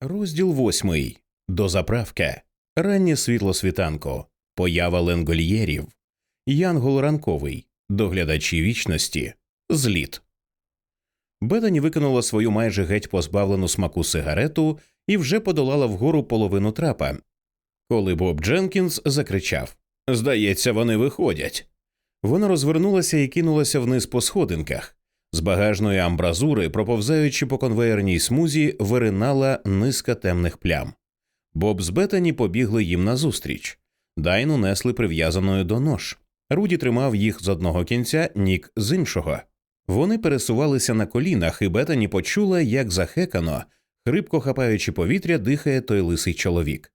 Розділ восьмий. Дозаправка. Раннє світло світанку. Поява ленгольєрів. Янгол ранковий. Доглядачі вічності. Зліт. Бетані викинула свою майже геть позбавлену смаку сигарету і вже подолала вгору половину трапа, коли Боб Дженкінс закричав Здається, вони виходять. Вона розвернулася і кинулася вниз по сходинках. З багажної амбразури, проповзаючи по конвеєрній смузі, виринала низка темних плям. Боб з Бетані побігли їм назустріч. Дайну несли прив'язаною до нож. Руді тримав їх з одного кінця, нік з іншого. Вони пересувалися на колінах, і Бетані почула, як захекано, хрипко хапаючи повітря, дихає той лисий чоловік.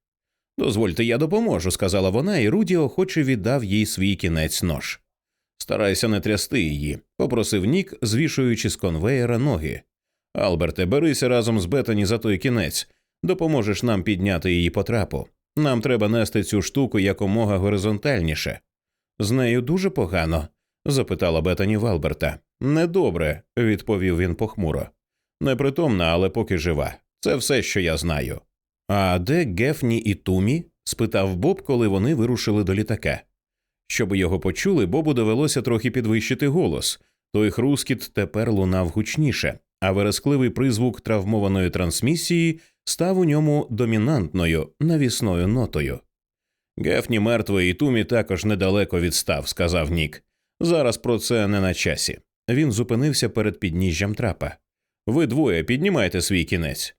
Дозвольте, я допоможу, сказала вона, і Руді охоче віддав їй свій кінець нож. Старайся не трясти її, попросив Нік, звішуючи з конвеєра ноги. Алберте, берися разом з Бетані за той кінець, допоможеш нам підняти її по трапу. Нам треба нести цю штуку якомога горизонтальніше. З нею дуже погано? запитала Бетані в Алберта. Недобре, відповів він похмуро. Непритомна, але поки жива. Це все, що я знаю. А де Гефні і Тумі? спитав Боб, коли вони вирушили до літака. Щоб його почули, Бобу довелося трохи підвищити голос. Той хрускіт тепер лунав гучніше, а верескливий призвук травмованої трансмісії став у ньому домінантною навісною нотою. Гефні мертвий і Тумі також недалеко відстав, сказав Нік. Зараз про це не на часі. Він зупинився перед підніжжям трапа. Ви двоє піднімайте свій кінець.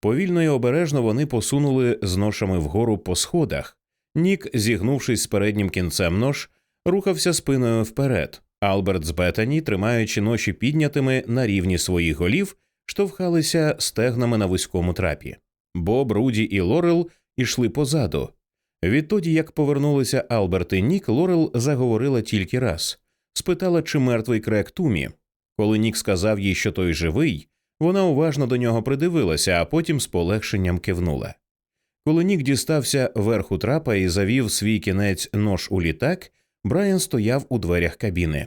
Повільно і обережно вони посунули з ношами вгору по сходах. Нік, зігнувшись з переднім кінцем нож, рухався спиною вперед. Алберт з Бетані, тримаючи ноші піднятими на рівні своїх голів, штовхалися стегнами на вузькому трапі. Боб, Руді і Лорел ішли позаду. Відтоді, як повернулися Алберт і Нік, Лорел заговорила тільки раз спитала, чи мертвий крек Тумі. Коли Нік сказав їй, що той живий, вона уважно до нього придивилася, а потім з полегшенням кивнула. Коли Нік дістався верху трапа і завів свій кінець нож у літак, Брайан стояв у дверях кабіни.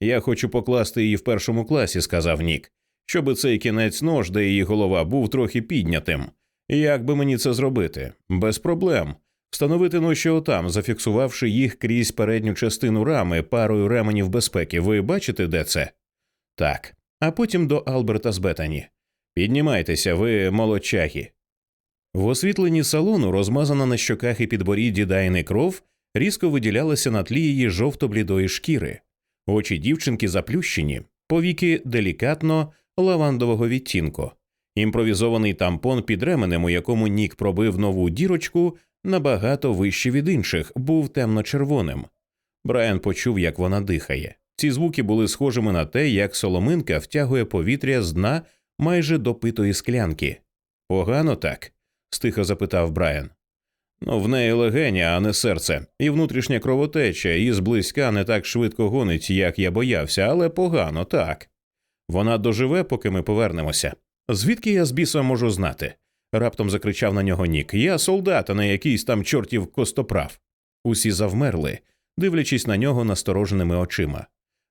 Я хочу покласти її в першому класі, сказав Нік, щоби цей кінець нож, де її голова був трохи піднятим. Як би мені це зробити? Без проблем. Встановити ноші отам, зафіксувавши їх крізь передню частину рами парою ременів безпеки. Ви бачите, де це? Так. А потім до Алберта з Бетані. Піднімайтеся, ви молодчаги. В освітленні салону, розмазана на щоках і підборідді Дайни кров, різко виділялася на тлі її жовто-блідої шкіри, очі дівчинки заплющені, повіки делікатно лавандового відтінку, імпровізований тампон під ременем, у якому Нік пробив нову дірочку, набагато вище від інших, був темно-червоним. Брайан почув, як вона дихає. Ці звуки були схожими на те, як соломинка втягує повітря з дна майже до питої склянки. Погано так? Стихо запитав Брайан. Ну, в неї легеня, а не серце, і внутрішня кровотеча, і зблизька не так швидко гонить, як я боявся, але погано так. Вона доживе, поки ми повернемося. Звідки я з біса можу знати? раптом закричав на нього Нік. Я солдат, а не якийсь там чортів костоправ. Усі завмерли, дивлячись на нього настороженими очима.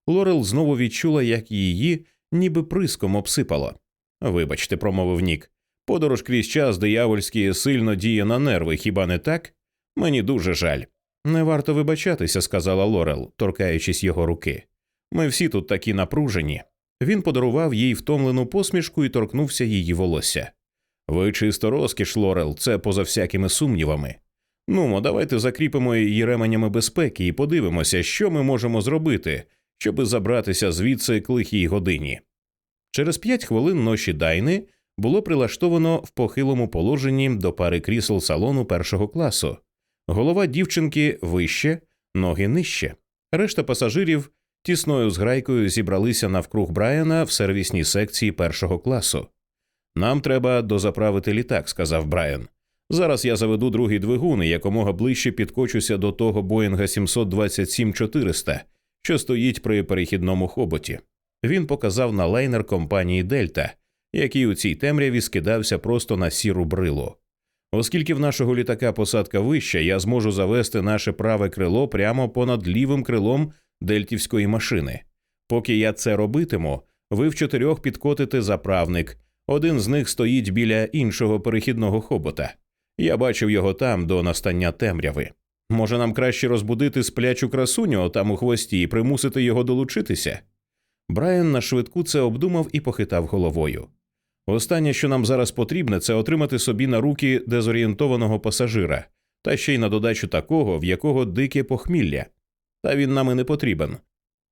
Лорел знову відчула, як її ніби приском обсипало. Вибачте, промовив Нік. Подорож крізь час диявольський сильно діє на нерви, хіба не так? Мені дуже жаль. Не варто вибачатися, сказала Лорел, торкаючись його руки. Ми всі тут такі напружені. Він подарував їй втомлену посмішку і торкнувся її волосся. Ви чисто розкіш, Лорел, це поза всякими сумнівами. Нумо, давайте закріпимо її ременями безпеки і подивимося, що ми можемо зробити, щоби забратися звідси к лихій годині. Через п'ять хвилин ноші Дайни було прилаштовано в похилому положенні до пари крісел салону першого класу. Голова дівчинки вище, ноги нижче. Решта пасажирів тісною зграйкою зібралися навкруг Брайана в сервісній секції першого класу. Нам треба дозаправити літак, сказав Брайан. Зараз я заведу другий двигун і якомога ближче підкочуся до того Боїнга 727-400, що стоїть при перехідному хоботі. Він показав на лайнер компанії Дельта, який у цій темряві скидався просто на сіру брилу. Оскільки в нашого літака посадка вища, я зможу завести наше праве крило прямо понад лівим крилом дельтівської машини. Поки я це робитиму, ви в чотирьох підкотите заправник, Один з них стоїть біля іншого перехідного хобота. Я бачив його там до настання темряви. Може, нам краще розбудити сплячу красуню там у хвості і примусити його долучитися? Брайан на швидку це обдумав і похитав головою. Останнє, що нам зараз потрібне, це отримати собі на руки дезорієнтованого пасажира, та ще й на додачу такого, в якого дике похмілля. Та він нам і не потрібен.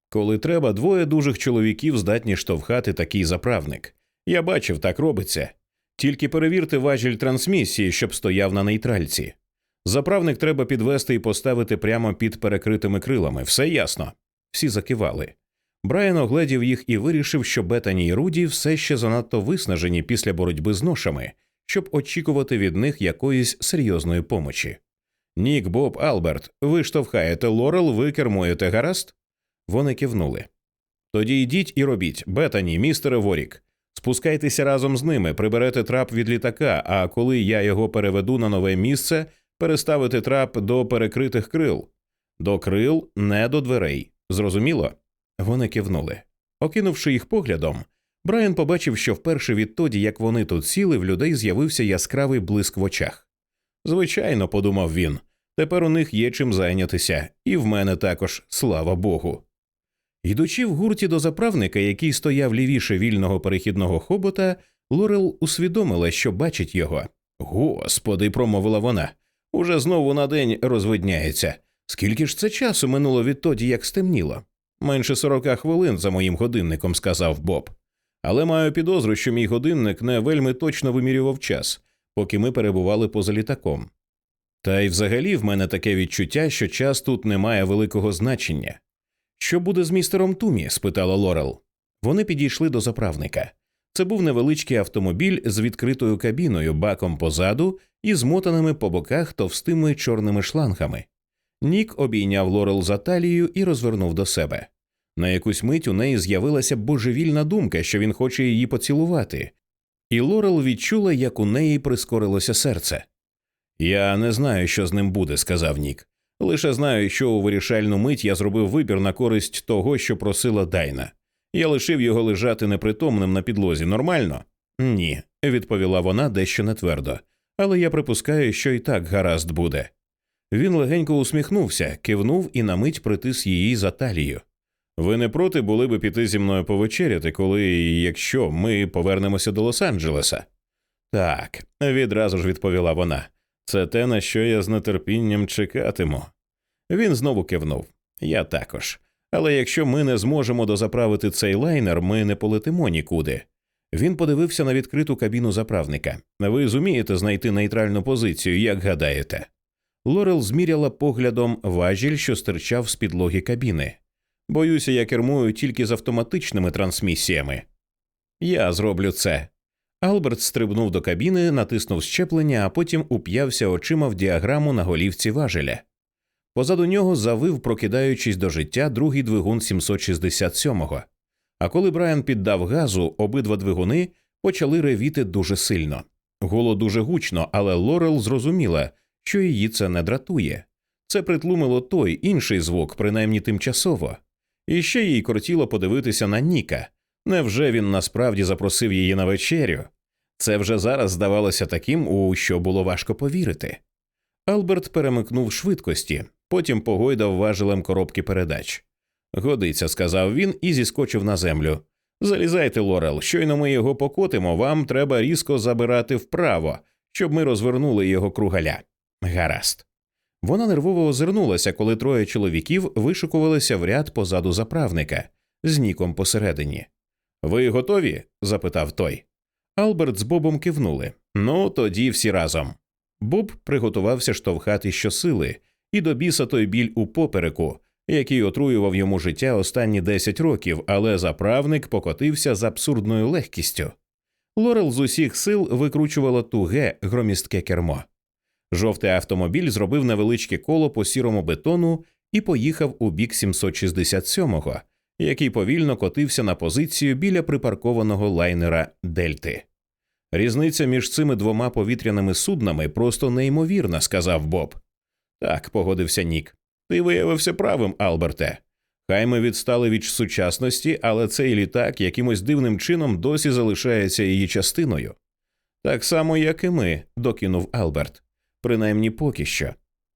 Коли треба, двоє дужих чоловіків здатні штовхати такий заправник. Я бачив, так робиться. Тільки перевірте важіль трансмісії, щоб стояв на нейтральці. Заправник треба підвести і поставити прямо під перекритими крилами. Все ясно. Всі закивали. Брайан огледів їх і вирішив, що Бетані і Руді все ще занадто виснажені після боротьби з ношами, щоб очікувати від них якоїсь серйозної помочі. Нік, Боб, Алберт, ви штовхаєте Лорел, ви кермуєте гаразд? Вони кивнули. Тоді йдіть і робіть, Бетані, містере Ворік. Спускайтеся разом з ними, приберете трап від літака, а коли я його переведу на нове місце, переставити трап до перекритих крил. До крил, не до дверей. Зрозуміло? Вони кивнули. Окинувши їх поглядом, Брайан побачив, що вперше відтоді, як вони тут сіли, в людей з'явився яскравий блиск в очах. Звичайно, подумав він, тепер у них є чим зайнятися, і в мене також, слава Богу. Йдучи в гурті до заправника, який стояв лівіше вільного перехідного хобота, Лорел усвідомила, що бачить його. Господи, промовила вона. Уже знову на день розвидняється. Скільки ж це часу минуло відтоді, як стемніло? Менше сорока хвилин за моїм годинником, сказав Боб. Але маю підозру, що мій годинник не вельми точно вимірював час, поки ми перебували поза літаком. Та й взагалі в мене таке відчуття, що час тут не має великого значення. Що буде з містером Тумі? спитала Лорел. Вони підійшли до заправника. Це був невеличкий автомобіль з відкритою кабіною, баком позаду і змотаними по боках товстими чорними шлангами. Нік обійняв Лорел за талію і розвернув до себе. На якусь мить у неї з'явилася божевільна думка, що він хоче її поцілувати, і Лорел відчула, як у неї прискорилося серце. Я не знаю, що з ним буде, сказав Нік. Лише знаю, що у вирішальну мить я зробив вибір на користь того, що просила Дайна. Я лишив його лежати непритомним на підлозі. Нормально? Ні, відповіла вона дещо нетвердо. Але я припускаю, що і так гаразд буде. Він легенько усміхнувся, кивнув і на мить притис її за талію. Ви не проти були би піти зі мною повечеряти, коли якщо ми повернемося до Лос-Анджелеса? Так, відразу ж відповіла вона. Це те, на що я з нетерпінням чекатиму. Він знову кивнув. Я також. Але якщо ми не зможемо дозаправити цей лайнер, ми не полетимо нікуди. Він подивився на відкриту кабіну заправника. Ви зумієте знайти нейтральну позицію, як гадаєте? Лорел зміряла поглядом важіль, що стирчав з підлоги кабіни. Боюся, я кермую тільки з автоматичними трансмісіями. Я зроблю це. Алберт стрибнув до кабіни, натиснув щеплення, а потім уп'явся очима в діаграму на голівці важеля. Позаду нього завив, прокидаючись до життя, другий двигун 767-го. А коли Брайан піддав газу, обидва двигуни почали ревіти дуже сильно. Гуло дуже гучно, але Лорел зрозуміла, що її це не дратує. Це притлумило той інший звук, принаймні тимчасово. І ще їй кортіло подивитися на Ніка. Невже він насправді запросив її на вечерю? Це вже зараз здавалося таким, у що було важко повірити. Алберт перемикнув швидкості, потім погойдав важелем коробки передач. Годиться, сказав він і зіскочив на землю. Залізайте, Лорел, щойно ми його покотимо, вам треба різко забирати вправо, щоб ми розвернули його кругаля. Гаразд. Вона нервово озирнулася, коли троє чоловіків вишикувалися в ряд позаду заправника з ніком посередині. Ви готові? запитав той. Алберт з Бобом кивнули. Ну, тоді всі разом. Боб приготувався штовхати щосили, і до біса той біль у попереку, який отруював йому життя останні десять років, але заправник покотився з абсурдною легкістю. Лорел з усіх сил викручувала туге громістке кермо. Жовтий автомобіль зробив невеличке коло по сірому бетону і поїхав у бік 767-го, який повільно котився на позицію біля припаркованого лайнера Дельти. Різниця між цими двома повітряними суднами просто неймовірна, сказав Боб. Так, погодився Нік. Ти виявився правим, Алберте. Хай ми відстали від сучасності, але цей літак якимось дивним чином досі залишається її частиною. Так само, як і ми, докинув Алберт, принаймні поки що.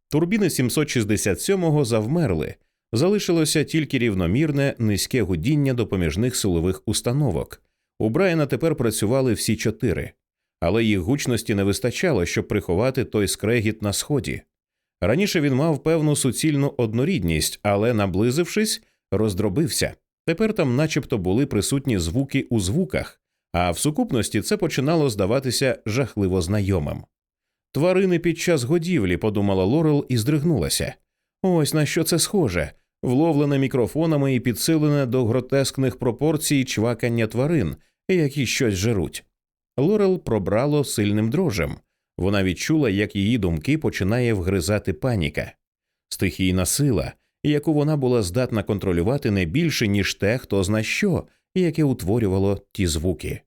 Турбіни 767-го завмерли, залишилося тільки рівномірне низьке гудіння допоміжних силових установок. У Брайана тепер працювали всі чотири, але їх гучності не вистачало, щоб приховати той скрегіт на сході. Раніше він мав певну суцільну однорідність, але, наблизившись, роздробився. Тепер там, начебто, були присутні звуки у звуках, а в сукупності це починало здаватися жахливо знайомим. Тварини під час годівлі, подумала Лорел і здригнулася. Ось на що це схоже вловлене мікрофонами і підсилене до гротескних пропорцій чвакання тварин, які щось жеруть. Лорел пробрало сильним дрожем. Вона відчула, як її думки починає вгризати паніка, стихійна сила, яку вона була здатна контролювати не більше, ніж те, хто зна що, яке утворювало ті звуки.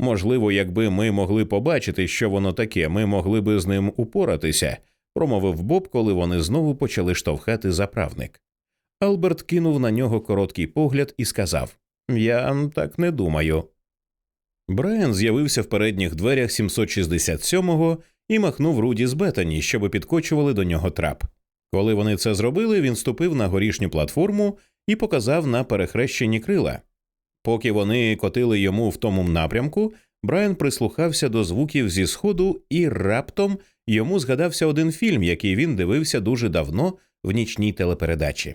Можливо, якби ми могли побачити, що воно таке, ми могли би з ним упоратися, промовив Боб, коли вони знову почали штовхати заправник. Алберт кинув на нього короткий погляд і сказав Я так не думаю. Брайан з'явився в передніх дверях 767-го і махнув Руді з Бетані, щоб підкочували до нього трап. Коли вони це зробили, він ступив на горішню платформу і показав на перехрещені крила. Поки вони котили йому в тому напрямку, Брайан прислухався до звуків зі сходу, і раптом йому згадався один фільм, який він дивився дуже давно в нічній телепередачі.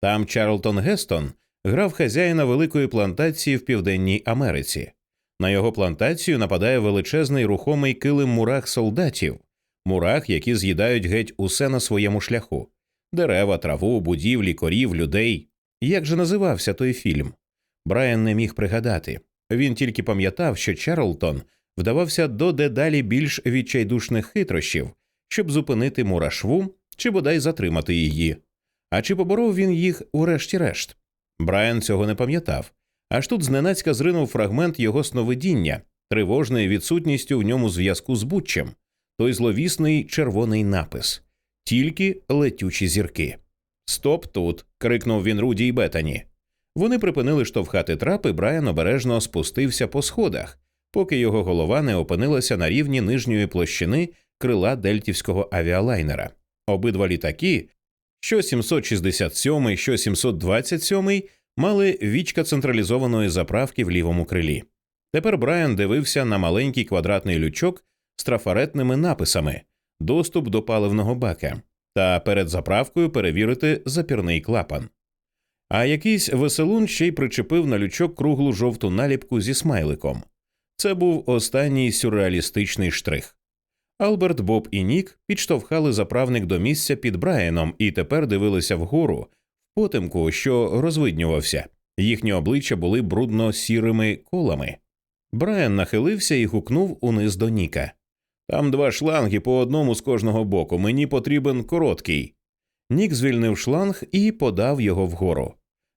Там Чарлтон Гестон грав хазяїна великої плантації в Південній Америці. На його плантацію нападає величезний рухомий килим мурах солдатів, мурах, які з'їдають геть усе на своєму шляху дерева, траву, будівлі, корів, людей. Як же називався той фільм? Брайан не міг пригадати. Він тільки пам'ятав, що Чарлтон вдавався до дедалі більш відчайдушних хитрощів, щоб зупинити мурашву чи бодай затримати її. А чи поборов він їх урешті-решт? Брайан цього не пам'ятав. Аж тут зненацька зринув фрагмент його сновидіння, тривожною відсутністю в ньому зв'язку з Бутчем, той зловісний червоний напис тільки летючі зірки. Стоп тут. крикнув він Руді й Бетані. Вони припинили штовхати трапи, Брайан обережно спустився по сходах, поки його голова не опинилася на рівні нижньої площини крила дельтівського авіалайнера. Обидва літаки, що 767, що 727, мали вічка централізованої заправки в лівому крилі. Тепер Брайан дивився на маленький квадратний лючок з трафаретними написами доступ до паливного бака та перед заправкою перевірити запірний клапан. А якийсь веселун ще й причепив на лючок круглу жовту наліпку зі смайликом. Це був останній сюрреалістичний штрих. Алберт, Боб і Нік підштовхали заправник до місця під Брайаном і тепер дивилися вгору в потемку, що розвиднювався. Їхні обличчя були брудно сірими колами. Брайан нахилився і гукнув униз до Ніка. Там два шланги по одному з кожного боку. Мені потрібен короткий. Нік звільнив шланг і подав його вгору.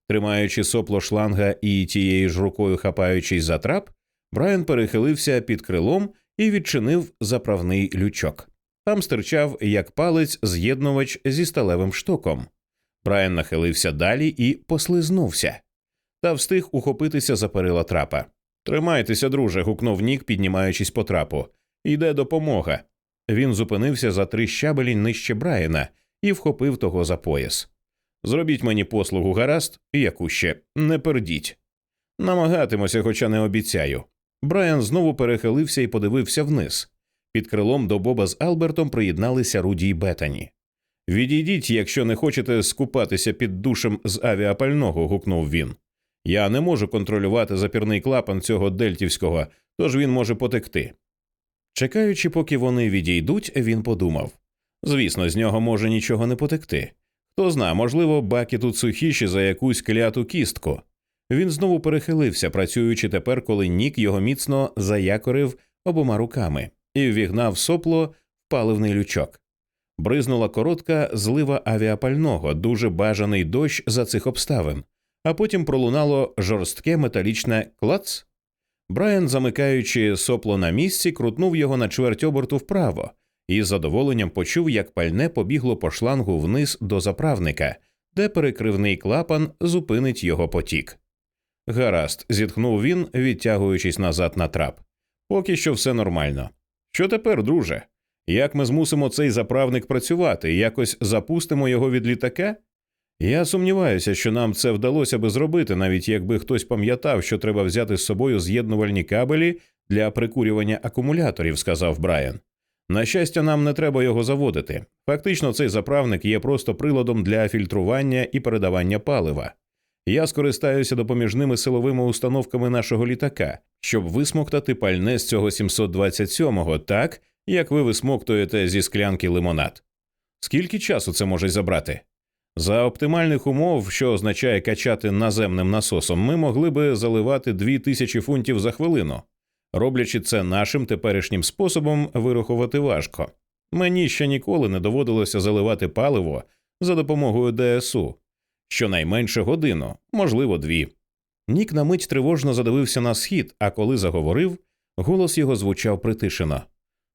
Тримаючи сопло шланга і тією ж рукою хапаючись за трап, Брайан перехилився під крилом і відчинив заправний лючок. Там стирчав як палець з'єднувач зі сталевим штоком. Брайан нахилився далі і послизнувся, та встиг ухопитися за перила трапа. Тримайтеся, друже. гукнув Нік, піднімаючись по трапу. Йде допомога. Він зупинився за три щабелі нижче Брайана і вхопив того за пояс. Зробіть мені послугу, гаразд, яку ще не пердіть. Намагатимуся, хоча не обіцяю. Брайан знову перехилився і подивився вниз. Під крилом до Боба з Албертом приєдналися Руді й Бетані. Відійдіть, якщо не хочете скупатися під душем з авіапального, гукнув він. Я не можу контролювати запірний клапан цього дельтівського, тож він може потекти. Чекаючи, поки вони відійдуть, він подумав звісно, з нього може нічого не потекти. Хто зна, можливо, баки тут сухіші за якусь кляту кістку. Він знову перехилився, працюючи тепер, коли Нік його міцно заякорив обома руками і ввігнав сопло в паливний лючок. Бризнула коротка злива авіапального, дуже бажаний дощ за цих обставин, а потім пролунало жорстке металічне клац. Брайан, замикаючи сопло на місці, крутнув його на чверть оборту вправо і з задоволенням почув, як пальне побігло по шлангу вниз до заправника, де перекривний клапан зупинить його потік. Гаразд, зітхнув він, відтягуючись назад на трап. Поки що все нормально. Що тепер, друже? Як ми змусимо цей заправник працювати, якось запустимо його від літака? Я сумніваюся, що нам це вдалося би зробити, навіть якби хтось пам'ятав, що треба взяти з собою з'єднувальні кабелі для прикурювання акумуляторів, сказав Брайан. На щастя, нам не треба його заводити. Фактично, цей заправник є просто приладом для фільтрування і передавання палива. Я скористаюся допоміжними силовими установками нашого літака, щоб висмоктати пальне з цього 727-го так, як ви висмоктуєте зі склянки лимонад. Скільки часу це може забрати? За оптимальних умов, що означає качати наземним насосом, ми могли би заливати 2000 фунтів за хвилину. Роблячи це нашим теперішнім способом, вирахувати важко. Мені ще ніколи не доводилося заливати паливо за допомогою ДСУ щонайменше годину, можливо, дві. Нік на мить тривожно задивився на схід, а коли заговорив, голос його звучав притишено.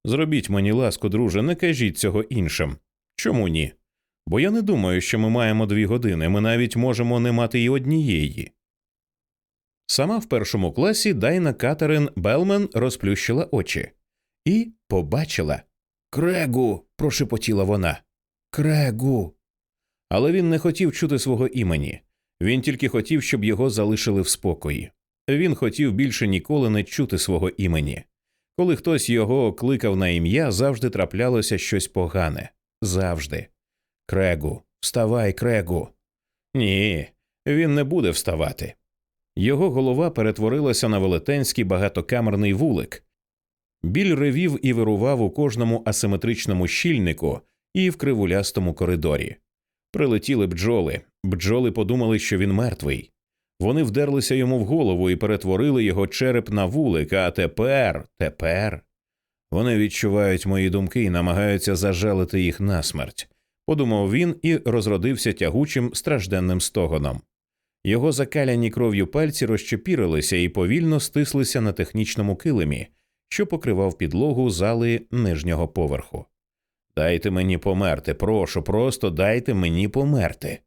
Зробіть мені ласку, друже, не кажіть цього іншим. Чому ні? Бо я не думаю, що ми маємо дві години, ми навіть можемо не мати й однієї. Сама в першому класі Дайна Катерин Белмен розплющила очі і побачила. Крегу. прошепотіла вона. Крегу. Але він не хотів чути свого імені. Він тільки хотів, щоб його залишили в спокої. Він хотів більше ніколи не чути свого імені. Коли хтось його кликав на ім'я, завжди траплялося щось погане. Завжди. Крегу, вставай, крегу. Ні, він не буде вставати. Його голова перетворилася на велетенський багатокамерний вулик. Біль ревів і вирував у кожному асиметричному щільнику і в кривулястому коридорі. Прилетіли бджоли. Бджоли подумали, що він мертвий. Вони вдерлися йому в голову і перетворили його череп на вулик, а тепер, тепер. Вони відчувають мої думки і намагаються зажалити їх насмерть, подумав він і розродився тягучим стражденним стогоном. Його закаляні кров'ю пальці розчепірилися і повільно стислися на технічному килимі, що покривав підлогу зали нижнього поверху. Дайте мені померти, прошу, просто дайте мені померти.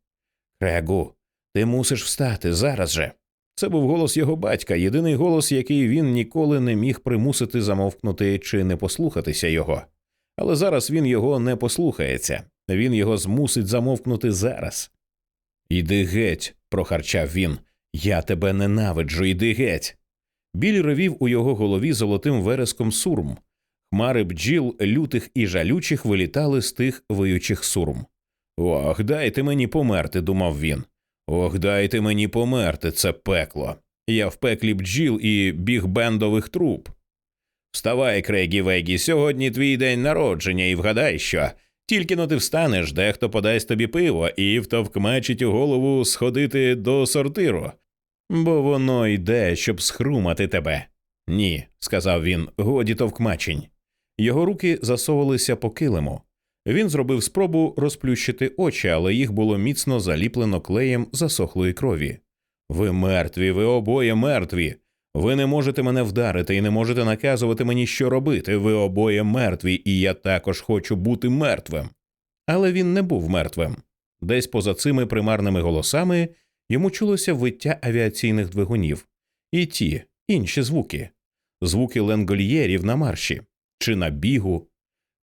Крегу, ти мусиш встати зараз же. Це був голос його батька, єдиний голос, який він ніколи не міг примусити замовкнути чи не послухатися його. Але зараз він його не послухається, він його змусить замовкнути зараз. Іди геть, прохарчав він. Я тебе ненавиджу, іди геть. Біль ревів у його голові золотим вереском сурм. Хмари бджіл, лютих і жалючих вилітали з тих виючих сурм. Ох, дайте мені померти, думав він. Ох, дайте мені померти, це пекло. Я в пеклі бджіл і бігбендових труб. Вставай, Крейгі Вегі, сьогодні твій день народження, і вгадай, що тільки но ти встанеш, дехто подасть тобі пиво і втовкмачить у голову сходити до сортиру, бо воно йде, щоб схрумати тебе. Ні, сказав він, годі товкмачень. Його руки засовувалися по килиму. Він зробив спробу розплющити очі, але їх було міцно заліплено клеєм засохлої крові. Ви мертві, ви обоє мертві. Ви не можете мене вдарити і не можете наказувати мені, що робити. Ви обоє мертві, і я також хочу бути мертвим. Але він не був мертвим. Десь поза цими примарними голосами йому чулося виття авіаційних двигунів і ті інші звуки, звуки ленгольєрів на марші чи на бігу.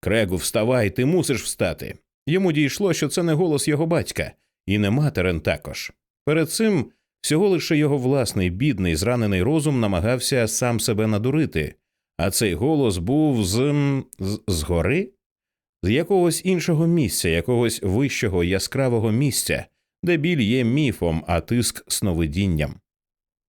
Крегу, вставай, ти мусиш встати. Йому дійшло, що це не голос його батька, і не материн також. Перед цим всього лише його власний бідний, зранений розум намагався сам себе надурити, а цей голос був з, з, гори, з якогось іншого місця, якогось вищого яскравого місця, де біль є міфом, а тиск сновидінням.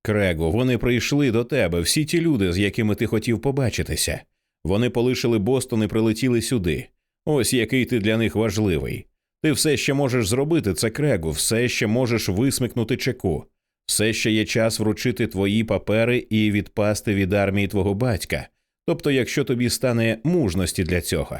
Крего, вони прийшли до тебе, всі ті люди, з якими ти хотів побачитися. Вони полишили Бостон і прилетіли сюди. Ось який ти для них важливий. Ти все ще можеш зробити це крегу, все ще можеш висмикнути чеку, все ще є час вручити твої папери і відпасти від армії твого батька. Тобто, якщо тобі стане мужності для цього,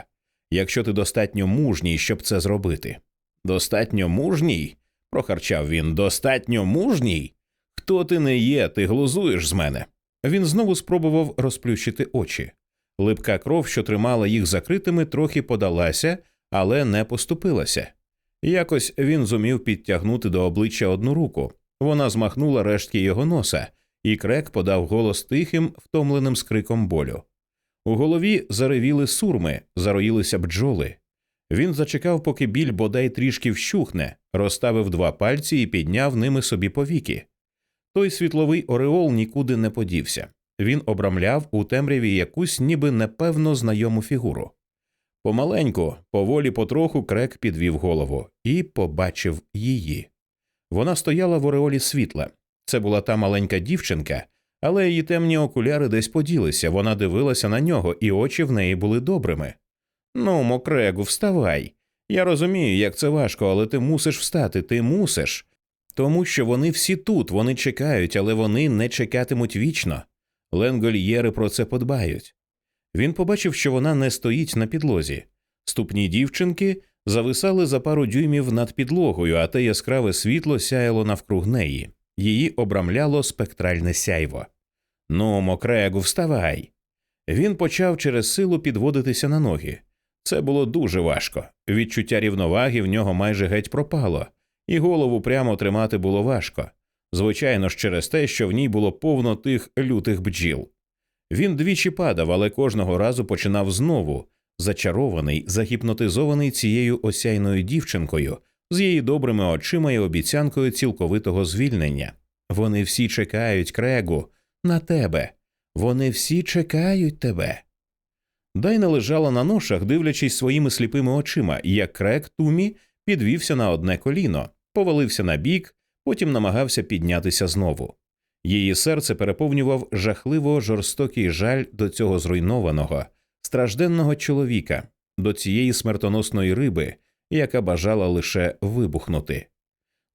якщо ти достатньо мужній, щоб це зробити. Достатньо мужній? прохарчав він. Достатньо мужній? Хто ти не є, ти глузуєш з мене. Він знову спробував розплющити очі. Липка кров, що тримала їх закритими, трохи подалася, але не поступилася. Якось він зумів підтягнути до обличчя одну руку. Вона змахнула рештки його носа, і крек подав голос тихим, втомленим скриком болю. У голові заревіли сурми, зароїлися бджоли. Він зачекав, поки біль бодай трішки вщухне, розставив два пальці і підняв ними собі повіки. Той світловий ореол нікуди не подівся. Він обрамляв у темряві якусь ніби непевно знайому фігуру. Помаленьку, поволі потроху крек підвів голову і побачив її. Вона стояла в ореолі світла. Це була та маленька дівчинка, але її темні окуляри десь поділися. Вона дивилася на нього, і очі в неї були добрими. Ну, Мокрегу, вставай. Я розумію, як це важко, але ти мусиш встати, ти мусиш. Тому що вони всі тут, вони чекають, але вони не чекатимуть вічно. Ленгольєри про це подбають. Він побачив, що вона не стоїть на підлозі. Ступні дівчинки зависали за пару дюймів над підлогою, а те яскраве світло сяяло навкруг неї. Її обрамляло спектральне сяйво. Ну, мокрегу, вставай. Він почав через силу підводитися на ноги. Це було дуже важко. Відчуття рівноваги в нього майже геть пропало, і голову прямо тримати було важко. Звичайно ж, через те, що в ній було повно тих лютих бджіл. Він двічі падав, але кожного разу починав знову, зачарований, загіпнотизований цією осяйною дівчинкою, з її добрими очима і обіцянкою цілковитого звільнення. Вони всі чекають, крегу, на тебе. Вони всі чекають тебе. Дайна лежала на ношах, дивлячись своїми сліпими очима, як крек Тумі підвівся на одне коліно, повалився на бік, потім намагався піднятися знову. Її серце переповнював жахливо жорстокий жаль до цього зруйнованого, стражденного чоловіка, до цієї смертоносної риби, яка бажала лише вибухнути.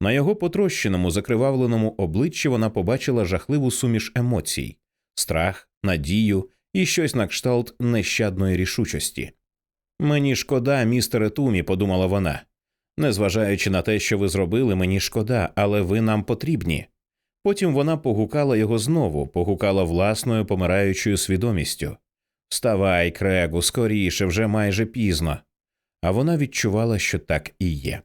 На його потрощеному, закривавленому обличчі вона побачила жахливу суміш емоцій страх, надію і щось на кшталт нещадної рішучості. Мені шкода, містере Тумі, подумала вона. Незважаючи на те, що ви зробили, мені шкода, але ви нам потрібні. Потім вона погукала його знову, погукала власною помираючою свідомістю. Вставай, крегу, скоріше, вже майже пізно. А вона відчувала, що так і є.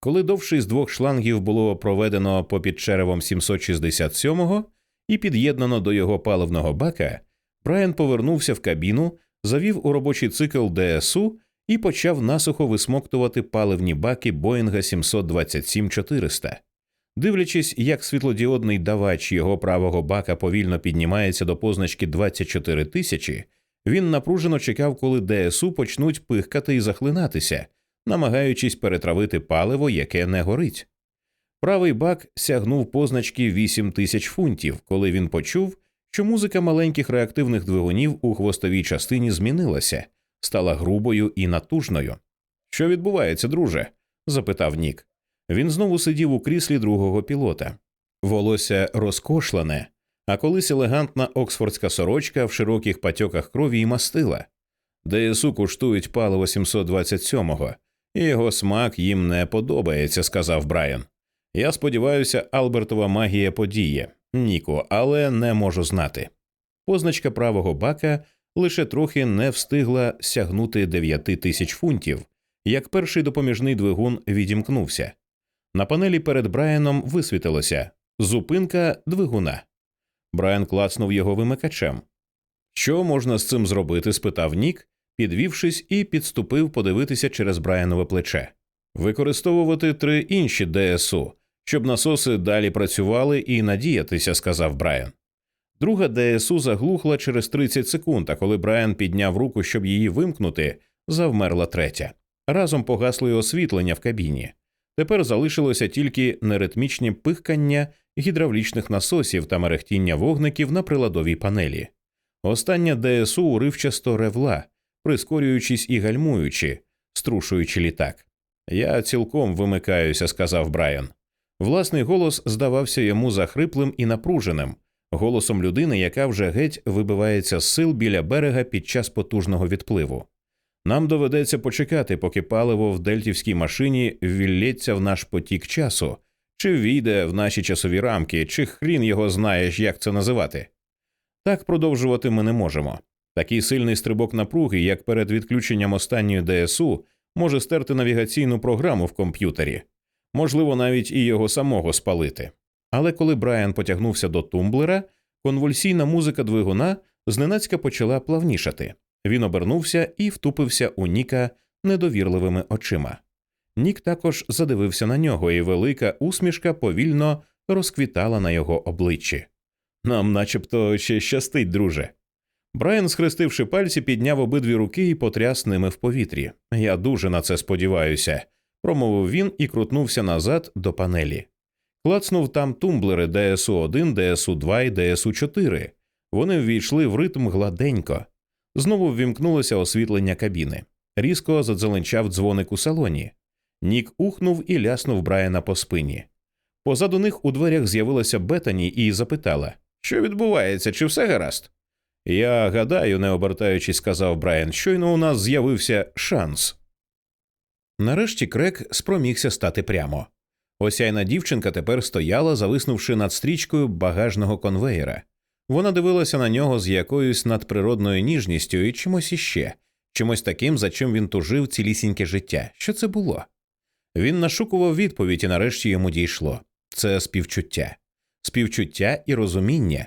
Коли довший з двох шлангів було проведено попід черевом 767-го і під'єднано до його паливного бака, Брайан повернувся в кабіну, завів у робочий цикл ДСУ і почав насухо висмоктувати паливні баки Боїнга 727-400. Дивлячись, як світлодіодний давач його правого бака повільно піднімається до позначки 24 тисячі, він напружено чекав, коли ДСУ почнуть пихкати і захлинатися, намагаючись перетравити паливо, яке не горить. Правий бак сягнув позначки 8 тисяч фунтів, коли він почув, що музика маленьких реактивних двигунів у хвостовій частині змінилася, стала грубою і натужною. Що відбувається, друже? запитав Нік. Він знову сидів у кріслі другого пілота. Волосся розкошлене, а колись елегантна оксфордська сорочка в широких патьоках крові і мастила. ДСУ куштують паливо 727-го, і його смак їм не подобається, сказав Брайан. Я сподіваюся, Албертова магія подіє, Ніко, але не можу знати. Позначка правого бака лише трохи не встигла сягнути 9 тисяч фунтів, як перший допоміжний двигун відімкнувся. На панелі перед Брайаном висвітилося зупинка двигуна. Брайан клацнув його вимикачем. Що можна з цим зробити? спитав Нік, підвівшись і підступив подивитися через Брайанове плече. Використовувати три інші ДСУ, щоб насоси далі працювали і надіятися, сказав Брайан. Друга ДСУ заглухла через 30 секунд, а коли Брайан підняв руку, щоб її вимкнути, завмерла третя. Разом погасло й освітлення в кабіні. Тепер залишилося тільки неритмічні пихкання гідравлічних насосів та мерехтіння вогників на приладовій панелі. Остання ДСУ уривчасто ревла, прискорюючись і гальмуючи, струшуючи літак. Я цілком вимикаюся, сказав Брайан. Власний голос здавався йому захриплим і напруженим, голосом людини, яка вже геть вибивається з сил біля берега під час потужного відпливу. Нам доведеться почекати, поки паливо в дельтівській машині ввілється в наш потік часу, чи війде в наші часові рамки, чи хрін його знаєш, як це називати. Так продовжувати ми не можемо. Такий сильний стрибок напруги, як перед відключенням останньої ДСУ, може стерти навігаційну програму в комп'ютері, можливо, навіть і його самого спалити. Але коли Брайан потягнувся до тумблера, конвульсійна музика двигуна зненацька почала плавнішати. Він обернувся і втупився у Ніка недовірливими очима. Нік також задивився на нього, і велика усмішка повільно розквітала на його обличчі. Нам начебто ще щастить, друже. Брайан, схрестивши пальці, підняв обидві руки і потряс ними в повітрі. Я дуже на це сподіваюся, промовив він і крутнувся назад до панелі. Клацнув там тумблери ДСУ 1 ДСУ 2 і ДСУ 4 Вони ввійшли в ритм гладенько. Знову ввімкнулося освітлення кабіни. Різко задзеленчав дзвоник у салоні. Нік ухнув і ляснув Брайана по спині. Позаду них у дверях з'явилася Бетані і запитала, що відбувається, чи все гаразд? Я гадаю, не обертаючись, сказав Брайан, щойно у нас з'явився шанс. Нарешті крек спромігся стати прямо. Осяйна дівчинка тепер стояла, зависнувши над стрічкою багажного конвеєра. Вона дивилася на нього з якоюсь надприродною ніжністю і чимось іще, чимось таким, за чим він тужив цілісіньке життя. Що це було? Він нашукував відповідь, і нарешті йому дійшло це співчуття, співчуття і розуміння.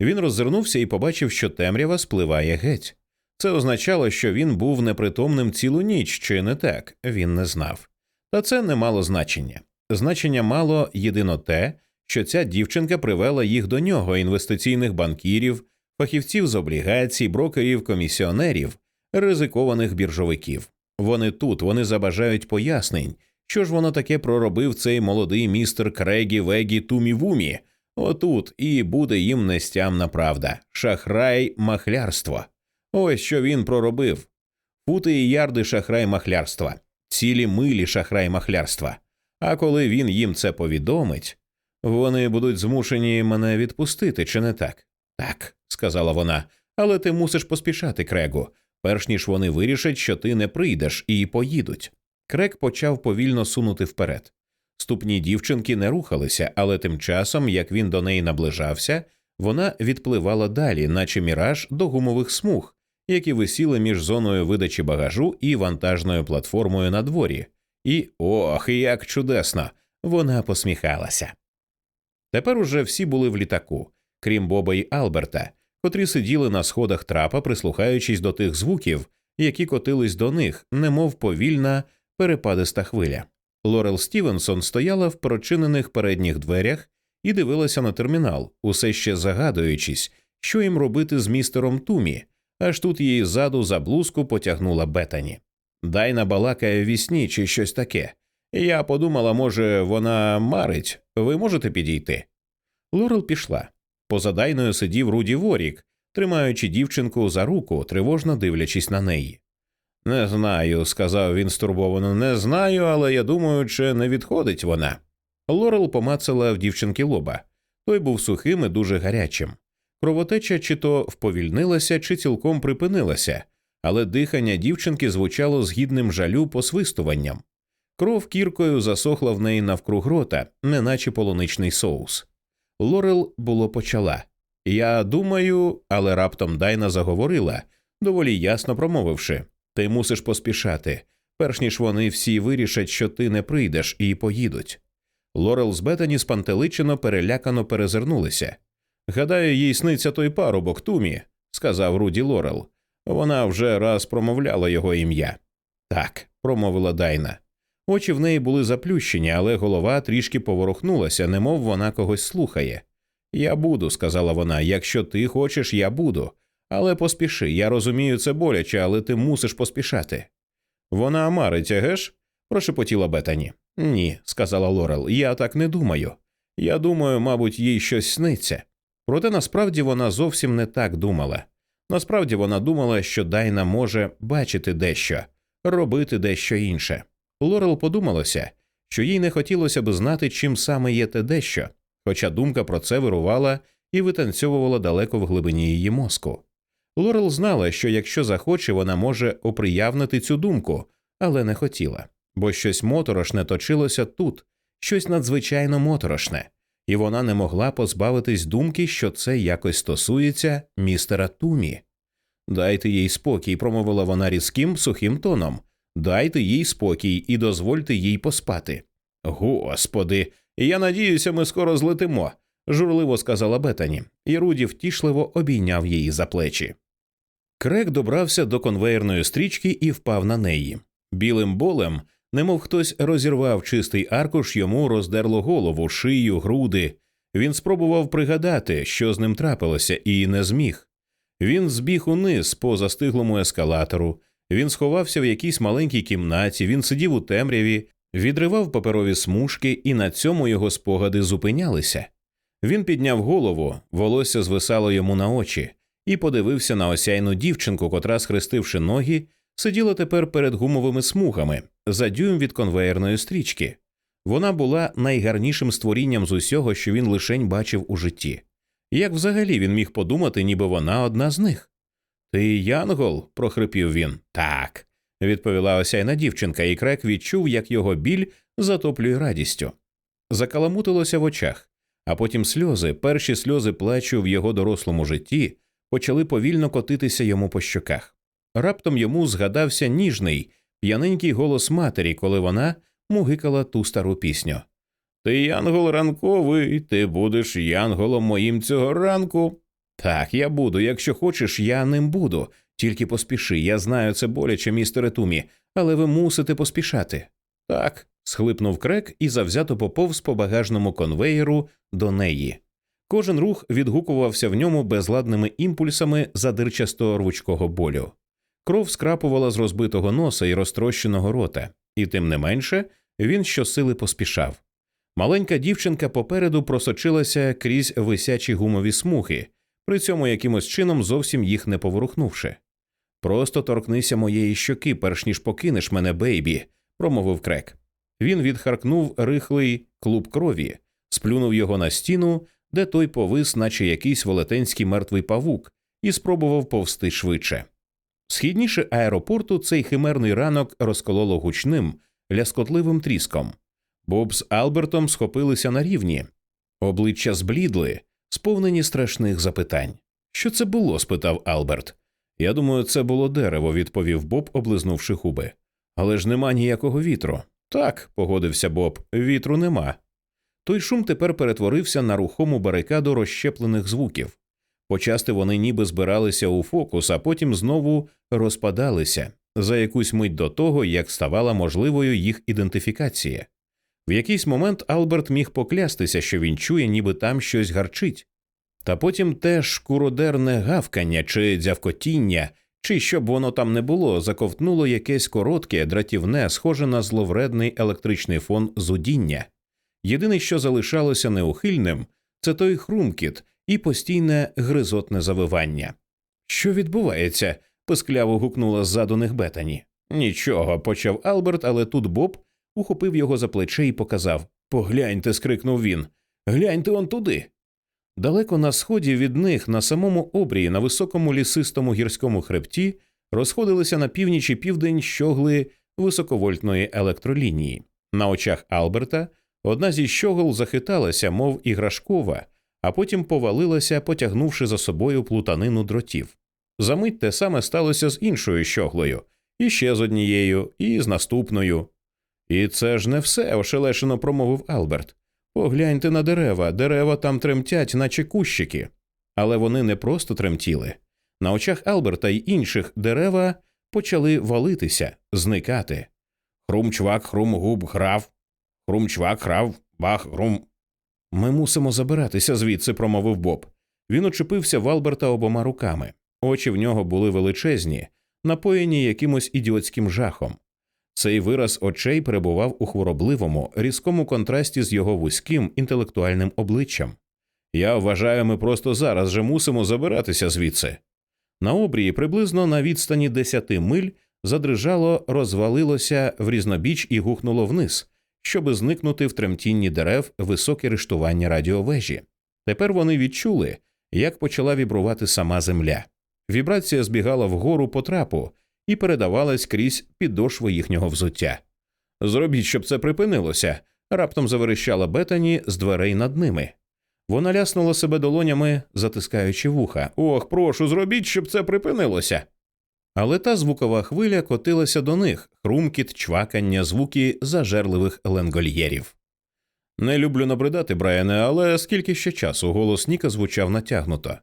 Він роззирнувся і побачив, що темрява спливає геть. Це означало, що він був непритомним цілу ніч, чи не так, він не знав. Та це не мало значення. Значення мало єдино те, що ця дівчинка привела їх до нього, інвестиційних банкірів, фахівців з облігацій, брокерів, комісіонерів, ризикованих біржовиків. Вони тут, вони забажають пояснень, що ж воно таке проробив цей молодий містер Крегі Вегі Тумі Вумі, отут і буде їм нестямна правда, шахрай махлярство. Ось що він проробив. Фути і ярди шахрай махлярства, цілі милі шахрай махлярства. А коли він їм це повідомить, вони будуть змушені мене відпустити, чи не так? Так, сказала вона, але ти мусиш поспішати, Крегу, перш ніж вони вирішать, що ти не прийдеш і поїдуть. Крек почав повільно сунути вперед. Ступні дівчинки не рухалися, але тим часом, як він до неї наближався, вона відпливала далі, наче міраж до гумових смуг, які висіли між зоною видачі багажу і вантажною платформою на дворі. І ох, як чудесно! Вона посміхалася. Тепер уже всі були в літаку, крім Боба і Алберта, котрі сиділи на сходах трапа, прислухаючись до тих звуків, які котились до них, немов повільна перепадиста хвиля. Лорел Стівенсон стояла в прочинених передніх дверях і дивилася на термінал, усе ще загадуючись, що їм робити з містером Тумі, аж тут її ззаду за блузку потягнула Бетані. Дайна балакає вісні чи щось таке. Я подумала, може, вона марить, ви можете підійти. Лорел пішла. Поза Дайною сидів Руді Ворік, тримаючи дівчинку за руку, тривожно дивлячись на неї. Не знаю, сказав він стурбовано, не знаю, але я думаю, чи не відходить вона. Лорел помацала в дівчинки лоба. Той був сухим і дуже гарячим. Кровотеча чи то вповільнилася, чи цілком припинилася, але дихання дівчинки звучало згідним жалю посвистуванням. Кров кіркою засохла в неї навкруг рота, неначе полуничний соус. Лорел було почала. Я думаю, але раптом Дайна заговорила, доволі ясно промовивши ти мусиш поспішати, перш ніж вони всі вирішать, що ти не прийдеш, і поїдуть. Лорел з Бетані спантеличено перелякано перезирнулися. Гадаю, їй сниться той парубок Тумі, сказав Руді Лорел. Вона вже раз промовляла його ім'я. Так, промовила Дайна. Очі в неї були заплющені, але голова трішки поворухнулася, немов вона когось слухає. Я буду, сказала вона, якщо ти хочеш, я буду. Але поспіши, я розумію, це боляче, але ти мусиш поспішати. Вона марить, геш? прошепотіла Бетані. Ні, сказала Лорел, я так не думаю. Я думаю, мабуть, їй щось сниться. Проте насправді вона зовсім не так думала. Насправді вона думала, що Дайна може бачити дещо, робити дещо інше. Лорел подумалося, що їй не хотілося б знати, чим саме є те дещо, хоча думка про це вирувала і витанцьовувала далеко в глибині її мозку. Лорел знала, що якщо захоче, вона може оприявнити цю думку, але не хотіла, бо щось моторошне точилося тут, щось надзвичайно моторошне, і вона не могла позбавитись думки, що це якось стосується містера Тумі. Дайте їй спокій, промовила вона різким сухим тоном. Дайте їй спокій і дозвольте їй поспати. Господи, я надіюся, ми скоро злетимо, журливо сказала Бетані, і Руді втішливо обійняв її за плечі. Крек добрався до конвейерної стрічки і впав на неї. Білим болем, немов хтось розірвав чистий аркуш, йому роздерло голову, шию, груди. Він спробував пригадати, що з ним трапилося, і не зміг. Він збіг униз по застиглому ескалатору, він сховався в якійсь маленькій кімнаті, він сидів у темряві, відривав паперові смужки, і на цьому його спогади зупинялися. Він підняв голову, волосся звисало йому на очі, і подивився на осяйну дівчинку, котра, схрестивши ноги, сиділа тепер перед гумовими смугами за дюйм від конвеєрної стрічки. Вона була найгарнішим створінням з усього, що він лишень бачив у житті. Як взагалі він міг подумати, ніби вона одна з них? Ти Янгол? прохрипів він. Так, відповіла осяйна дівчинка, і крек відчув, як його біль затоплює радістю. Закаламутилося в очах, а потім сльози, перші сльози плачу в його дорослому житті, почали повільно котитися йому по щоках. Раптом йому згадався ніжний, п'яненький голос матері, коли вона мугикала ту стару пісню. Ти янгол ранковий, ти будеш янголом моїм цього ранку. Так, я буду. Якщо хочеш, я ним буду. Тільки поспіши. Я знаю це боляче, містере Тумі, але ви мусите поспішати. Так, схлипнув крек і завзято поповз по багажному конвеєру до неї. Кожен рух відгукувався в ньому безладними імпульсами задирчастого рвучкого болю. Кров скрапувала з розбитого носа і розтрощеного рота, і тим не менше він щосили поспішав. Маленька дівчинка попереду просочилася крізь висячі гумові смуги, при цьому якимось чином зовсім їх не поворухнувши. Просто торкнися моєї щоки, перш ніж покинеш мене, бейбі, промовив крек. Він відхаркнув рихлий клуб крові, сплюнув його на стіну, де той повис, наче якийсь велетенський мертвий павук, і спробував повсти швидше. Східніше аеропорту цей химерний ранок розкололо гучним, ляскотливим тріском. Боб з Албертом схопилися на рівні, обличчя зблідли, сповнені страшних запитань. Що це було? спитав Алберт. Я думаю, це було дерево, відповів Боб, облизнувши губи. Але ж нема ніякого вітру. Так, погодився Боб, вітру нема. Той шум тепер перетворився на рухому барикаду розщеплених звуків. Почасти вони ніби збиралися у фокус, а потім знову розпадалися за якусь мить до того, як ставала можливою їх ідентифікація. В якийсь момент Алберт міг поклястися, що він чує, ніби там щось гарчить, та потім те шкуродерне гавкання чи дзявкотіння, чи щоб воно там не було, заковтнуло якесь коротке, дратівне, схоже на зловредний електричний фон зудіння. Єдине, що залишалося неухильним, це той хрумкіт і постійне гризотне завивання. Що відбувається? пискляво гукнула ззаду них Бетані. Нічого, почав Алберт, але тут Боб ухопив його за плече і показав Погляньте, скрикнув він. Гляньте он туди. Далеко на сході від них, на самому обрії, на високому лісистому гірському хребті, розходилися на північ і південь щогли високовольтної електролінії. На очах Алберта одна зі щогол захиталася, мов іграшкова, а потім повалилася, потягнувши за собою плутанину дротів. Замить те саме сталося з іншою щоглою, і ще з однією, і з наступною. І це ж не все, ошелешено промовив Алберт. Погляньте на дерева, дерева там тремтять, наче кущики. Але вони не просто тремтіли. На очах Алберта й інших дерева почали валитися, зникати. Хрум чвак, хрум губ, грав, хрум чвак, грав, бах, хрум. Ми мусимо забиратися звідси, промовив Боб. Він очепився в Алберта обома руками. Очі в нього були величезні, напоєні якимось ідіотським жахом. Цей вираз очей перебував у хворобливому, різкому контрасті з його вузьким інтелектуальним обличчям. Я вважаю, ми просто зараз же мусимо забиратися звідси. На обрії приблизно на відстані десяти миль задрижало, розвалилося в різнобіч і гухнуло вниз, щоби зникнути в тремтінні дерев високе рештування радіовежі. Тепер вони відчули, як почала вібрувати сама земля. Вібрація збігала вгору по трапу і передавалась крізь підошву їхнього взуття. Зробіть, щоб це припинилося, раптом заверещала Бетані з дверей над ними. Вона ляснула себе долонями, затискаючи вуха. Ох, прошу, зробіть, щоб це припинилося. Але та звукова хвиля котилася до них хрумкіт, чвакання, звуки зажерливих ленгольєрів. Не люблю набридати, Брайане, але скільки ще часу голос Ніка звучав натягнуто.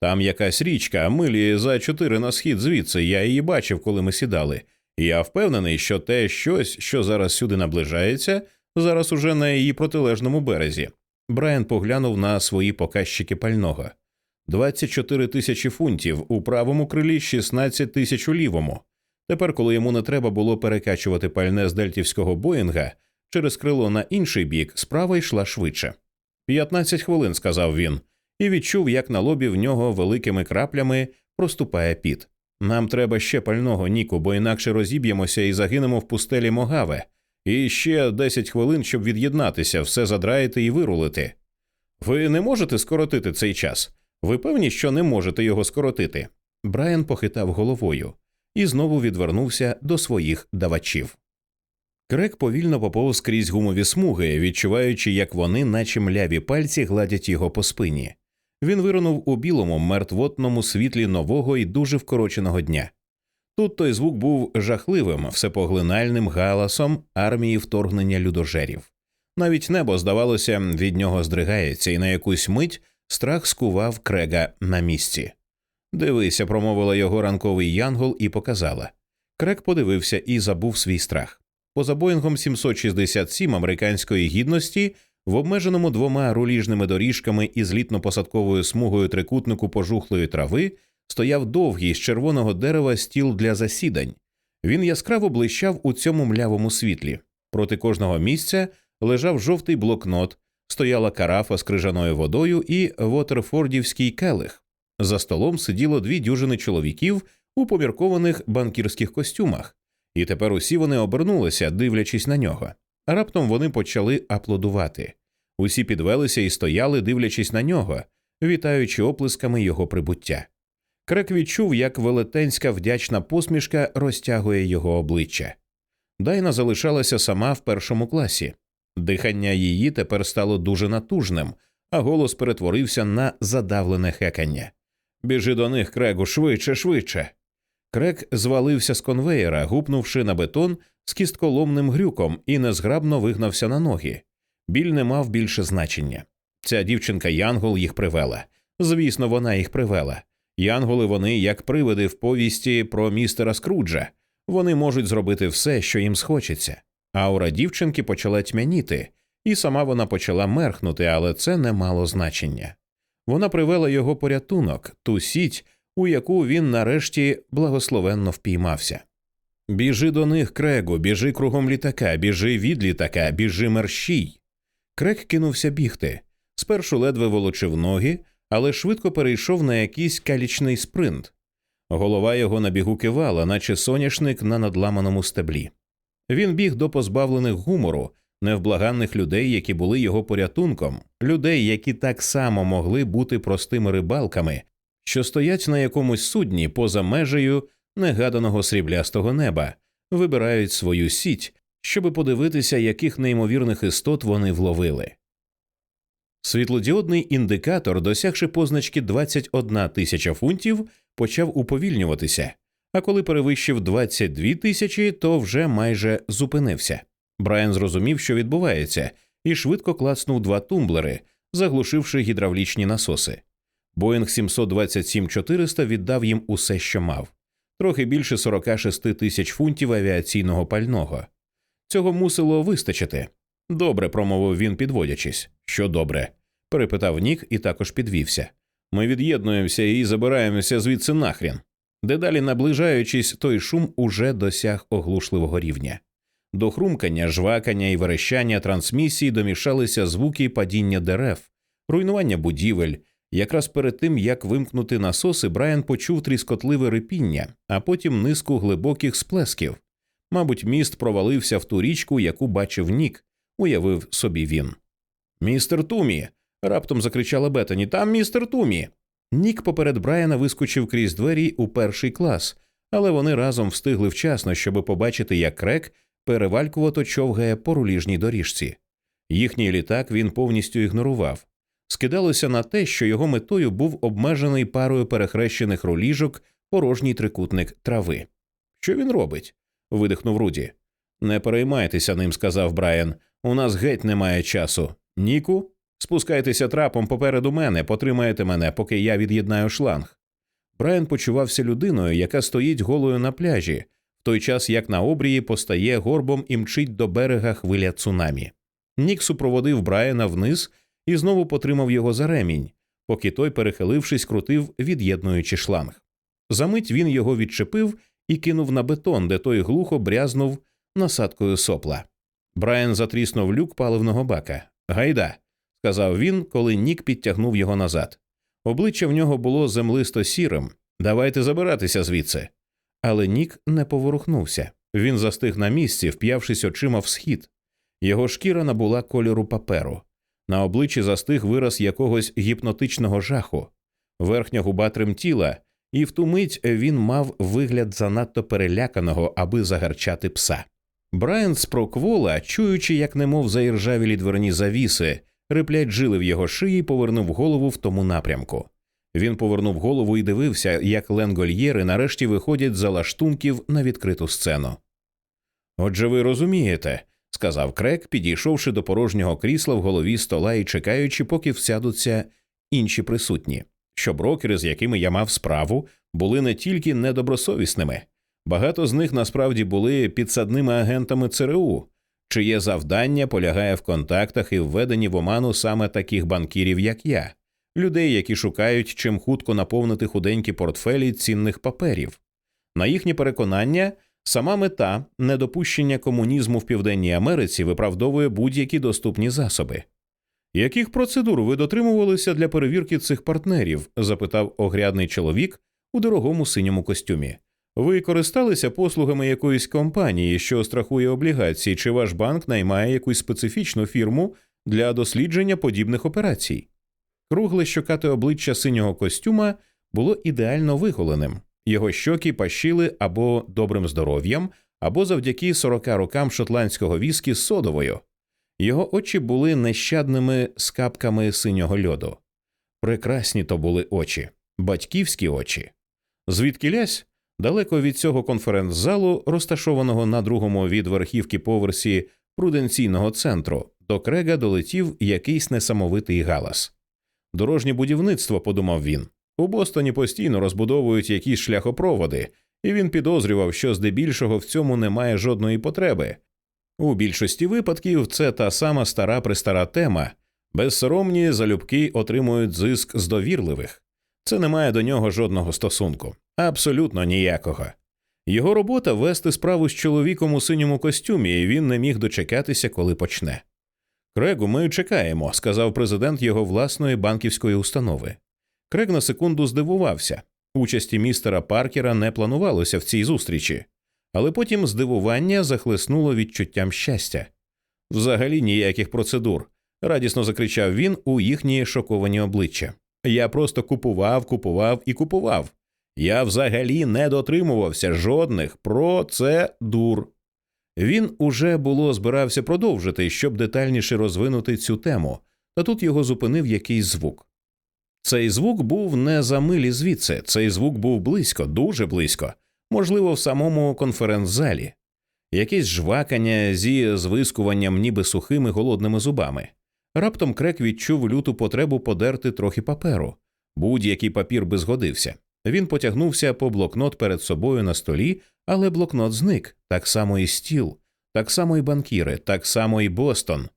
Там якась річка, милі за чотири на схід звідси, я її бачив, коли ми сідали. Я впевнений, що те щось, що зараз сюди наближається, зараз уже на її протилежному березі. Брайан поглянув на свої показчики пального. 24 тисячі фунтів у правому крилі, 16 тисяч у лівому. Тепер, коли йому не треба було перекачувати пальне з дельтівського Боїнга через крило на інший бік, справа йшла швидше. 15 хвилин, сказав він, і відчув, як на лобі в нього великими краплями проступає піт. Нам треба ще пального, Ніку, бо інакше розіб'ємося і загинемо в пустелі Могаве. І ще 10 хвилин, щоб від'єднатися, все задраїти і вирулити. Ви не можете скоротити цей час? Ви певні, що не можете його скоротити? Брайан похитав головою і знову відвернувся до своїх давачів. Крек повільно поповз крізь гумові смуги, відчуваючи, як вони, наче мляві пальці, гладять його по спині. Він вирунув у білому, мертвотному світлі нового і дуже вкороченого дня. Тут той звук був жахливим, всепоглинальним галасом армії вторгнення людожерів. Навіть небо, здавалося, від нього здригається, і на якусь мить страх скував крега на місці. Дивися, промовила його ранковий янгол і показала. Крек подивився і забув свій страх. Поза Боїнгом 767 американської гідності в обмеженому двома руліжними доріжками і злітно-посадковою смугою трикутнику пожухлої трави стояв довгий з червоного дерева стіл для засідань. Він яскраво блищав у цьому млявому світлі. Проти кожного місця лежав жовтий блокнот, стояла карафа з крижаною водою і Вотерфордівський келих. За столом сиділо дві дюжини чоловіків у поміркованих банкірських костюмах, і тепер усі вони обернулися, дивлячись на нього. Раптом вони почали аплодувати. Усі підвелися і стояли, дивлячись на нього, вітаючи оплесками його прибуття. Крек відчув, як велетенська вдячна посмішка розтягує його обличчя. Дайна залишалася сама в першому класі. Дихання її тепер стало дуже натужним, а голос перетворився на задавлене хекання. Біжи до них, крегу, швидше, швидше. Крек звалився з конвеєра, гупнувши на бетон з кістколомним грюком, і незграбно вигнався на ноги. Біль не мав більше значення. Ця дівчинка Янгол їх привела. Звісно, вона їх привела. Янголи вони як привиди в повісті про містера Скруджа. Вони можуть зробити все, що їм схочеться. Аура дівчинки почала тьмяніти, і сама вона почала мерхнути, але це не мало значення. Вона привела його порятунок, ту сіть, у яку він нарешті благословенно впіймався. Біжи до них, крегу, біжи кругом літака, біжи від літака, біжи мерщій. Крек кинувся бігти. Спершу ледве волочив ноги, але швидко перейшов на якийсь калічний спринт. Голова його на бігу кивала, наче соняшник на надламаному стеблі. Він біг до позбавлених гумору, невблаганних людей, які були його порятунком, людей, які так само могли бути простими рибалками, що стоять на якомусь судні поза межею негаданого сріблястого неба, вибирають свою сіть, щоби подивитися, яких неймовірних істот вони вловили. Світлодіодний індикатор, досягши позначки 21 тисяча фунтів, почав уповільнюватися, а коли перевищив 22 тисячі, то вже майже зупинився. Брайан зрозумів, що відбувається, і швидко клацнув два тумблери, заглушивши гідравлічні насоси. Боїнг 727-400 віддав їм усе, що мав трохи більше 46 тисяч фунтів авіаційного пального. Цього мусило вистачити. Добре, промовив він, підводячись. Що добре? перепитав Нік і також підвівся. Ми від'єднуємося і забираємося звідси нахрін. Дедалі наближаючись, той шум уже досяг оглушливого рівня. До хрумкання, жвакання і верещання трансмісії домішалися звуки падіння дерев, руйнування будівель. Якраз перед тим, як вимкнути насоси, Брайан почув тріскотливе рипіння, а потім низку глибоких сплесків. Мабуть, міст провалився в ту річку, яку бачив Нік, уявив собі він. Містер Тумі. раптом закричала Бетані. Там містер Тумі. Нік поперед Брайана вискочив крізь двері у перший клас, але вони разом встигли вчасно, щоб побачити, як крек перевалькувато човгає по руліжній доріжці. Їхній літак він повністю ігнорував. Скидалося на те, що його метою був обмежений парою перехрещених руліжок порожній трикутник трави. Що він робить? видихнув Руді. Не переймайтеся ним, сказав Брайан. У нас геть немає часу. Ніку, спускайтеся трапом попереду мене, потримаєте мене, поки я від'єднаю шланг. Брайан почувався людиною, яка стоїть голою на пляжі, в той час як на обрії постає горбом і мчить до берега хвиля цунамі. Нік супроводив Брайана вниз і знову потримав його за ремінь, поки той, перехилившись, крутив, від'єднуючи шланг. Замить він його відчепив і кинув на бетон, де той глухо брязнув насадкою сопла. Брайан затріснув люк паливного бака. Гайда, сказав він, коли Нік підтягнув його назад. Обличчя в нього було землисто сірим. Давайте забиратися звідси. Але Нік не поворухнувся. Він застиг на місці, вп'явшись очима в схід. Його шкіра набула кольору паперу. На обличчі застиг вираз якогось гіпнотичного жаху. Верхня губа тремтіла, і в ту мить він мав вигляд занадто переляканого, аби загарчати пса. Брайан з проквола, чуючи, як немов заіржавілі дверні завіси, риплять жили в його шиї, повернув голову в тому напрямку. Він повернув голову і дивився, як ленгольєри нарешті виходять за лаштунків на відкриту сцену. Отже, ви розумієте, сказав Крек, підійшовши до порожнього крісла в голові стола і чекаючи, поки всядуться інші присутні, що брокери, з якими я мав справу, були не тільки недобросовісними, багато з них насправді були підсадними агентами ЦРУ, чиє завдання полягає в контактах і введенні в оману саме таких банкірів, як я, людей, які шукають чим хутко наповнити худенькі портфелі цінних паперів. На їхнє переконання. Сама мета недопущення комунізму в Південній Америці виправдовує будь-які доступні засоби. Яких процедур ви дотримувалися для перевірки цих партнерів? запитав огрядний чоловік у дорогому синьому костюмі. Ви користалися послугами якоїсь компанії, що страхує облігації, чи ваш банк наймає якусь специфічну фірму для дослідження подібних операцій? Кругле щокате обличчя синього костюма було ідеально виголеним. Його щоки пащили або добрим здоров'ям, або завдяки 40 рокам шотландського віскі содовою. Його очі були нещадними скапками синього льоду. Прекрасні то були очі, батьківські очі. Звідки лясь, далеко від цього конференц-залу, розташованого на другому від верхівки поверсі пруденційного центру, до крега долетів якийсь несамовитий галас. Дорожнє будівництво, подумав він. У Бостоні постійно розбудовують якісь шляхопроводи, і він підозрював, що здебільшого в цьому немає жодної потреби. У більшості випадків це та сама стара пристара тема безсоромні залюбки отримують зиск з довірливих. Це не має до нього жодного стосунку, абсолютно ніякого. Його робота вести справу з чоловіком у синьому костюмі, і він не міг дочекатися, коли почне. Крегу, ми чекаємо, сказав президент його власної банківської установи. Крег на секунду здивувався. Участі містера Паркера не планувалося в цій зустрічі, але потім здивування захлеснуло відчуттям щастя. Взагалі ніяких процедур, радісно закричав він у їхні шоковані обличчя. Я просто купував, купував і купував. Я взагалі не дотримувався жодних процедур. Він уже було збирався продовжити, щоб детальніше розвинути цю тему, та тут його зупинив якийсь звук. Цей звук був не за милі звідси, цей звук був близько, дуже близько, можливо, в самому конференц-залі. якесь жвакання зі звискуванням ніби сухими голодними зубами. Раптом крек відчув люту потребу подерти трохи паперу. Будь-який папір би згодився. Він потягнувся по блокнот перед собою на столі, але блокнот зник, так само і стіл, так само і банкіри, так само і Бостон.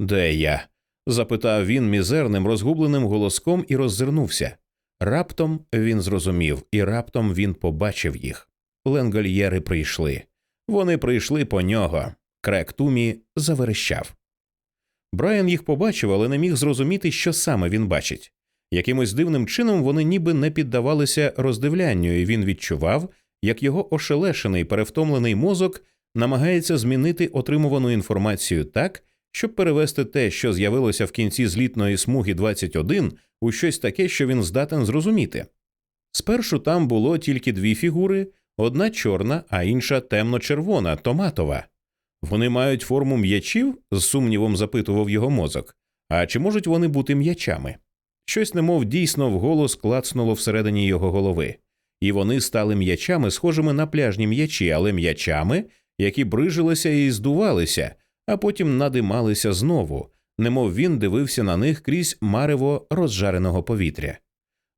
Де я? Запитав він мізерним, розгубленим голоском і роззирнувся. Раптом він зрозумів, і раптом він побачив їх. Ленгольєри прийшли. Вони прийшли по нього. Крек Тумі заверещав. Брайан їх побачив, але не міг зрозуміти, що саме він бачить. Якимось дивним чином вони ніби не піддавалися роздивлянню, і він відчував, як його ошелешений перевтомлений мозок намагається змінити отримувану інформацію так, щоб перевести те, що з'явилося в кінці злітної смуги 21, у щось таке, що він здатен зрозуміти. Спершу там було тільки дві фігури одна чорна, а інша темно-червона, томатова. Вони мають форму м'ячів? з сумнівом запитував його мозок. А чи можуть вони бути м'ячами? Щось, немов дійсно вголос клацнуло всередині його голови, і вони стали м'ячами, схожими на пляжні м'ячі, але м'ячами, які брижилися і здувалися, а потім надималися знову, немов він дивився на них крізь марево розжареного повітря.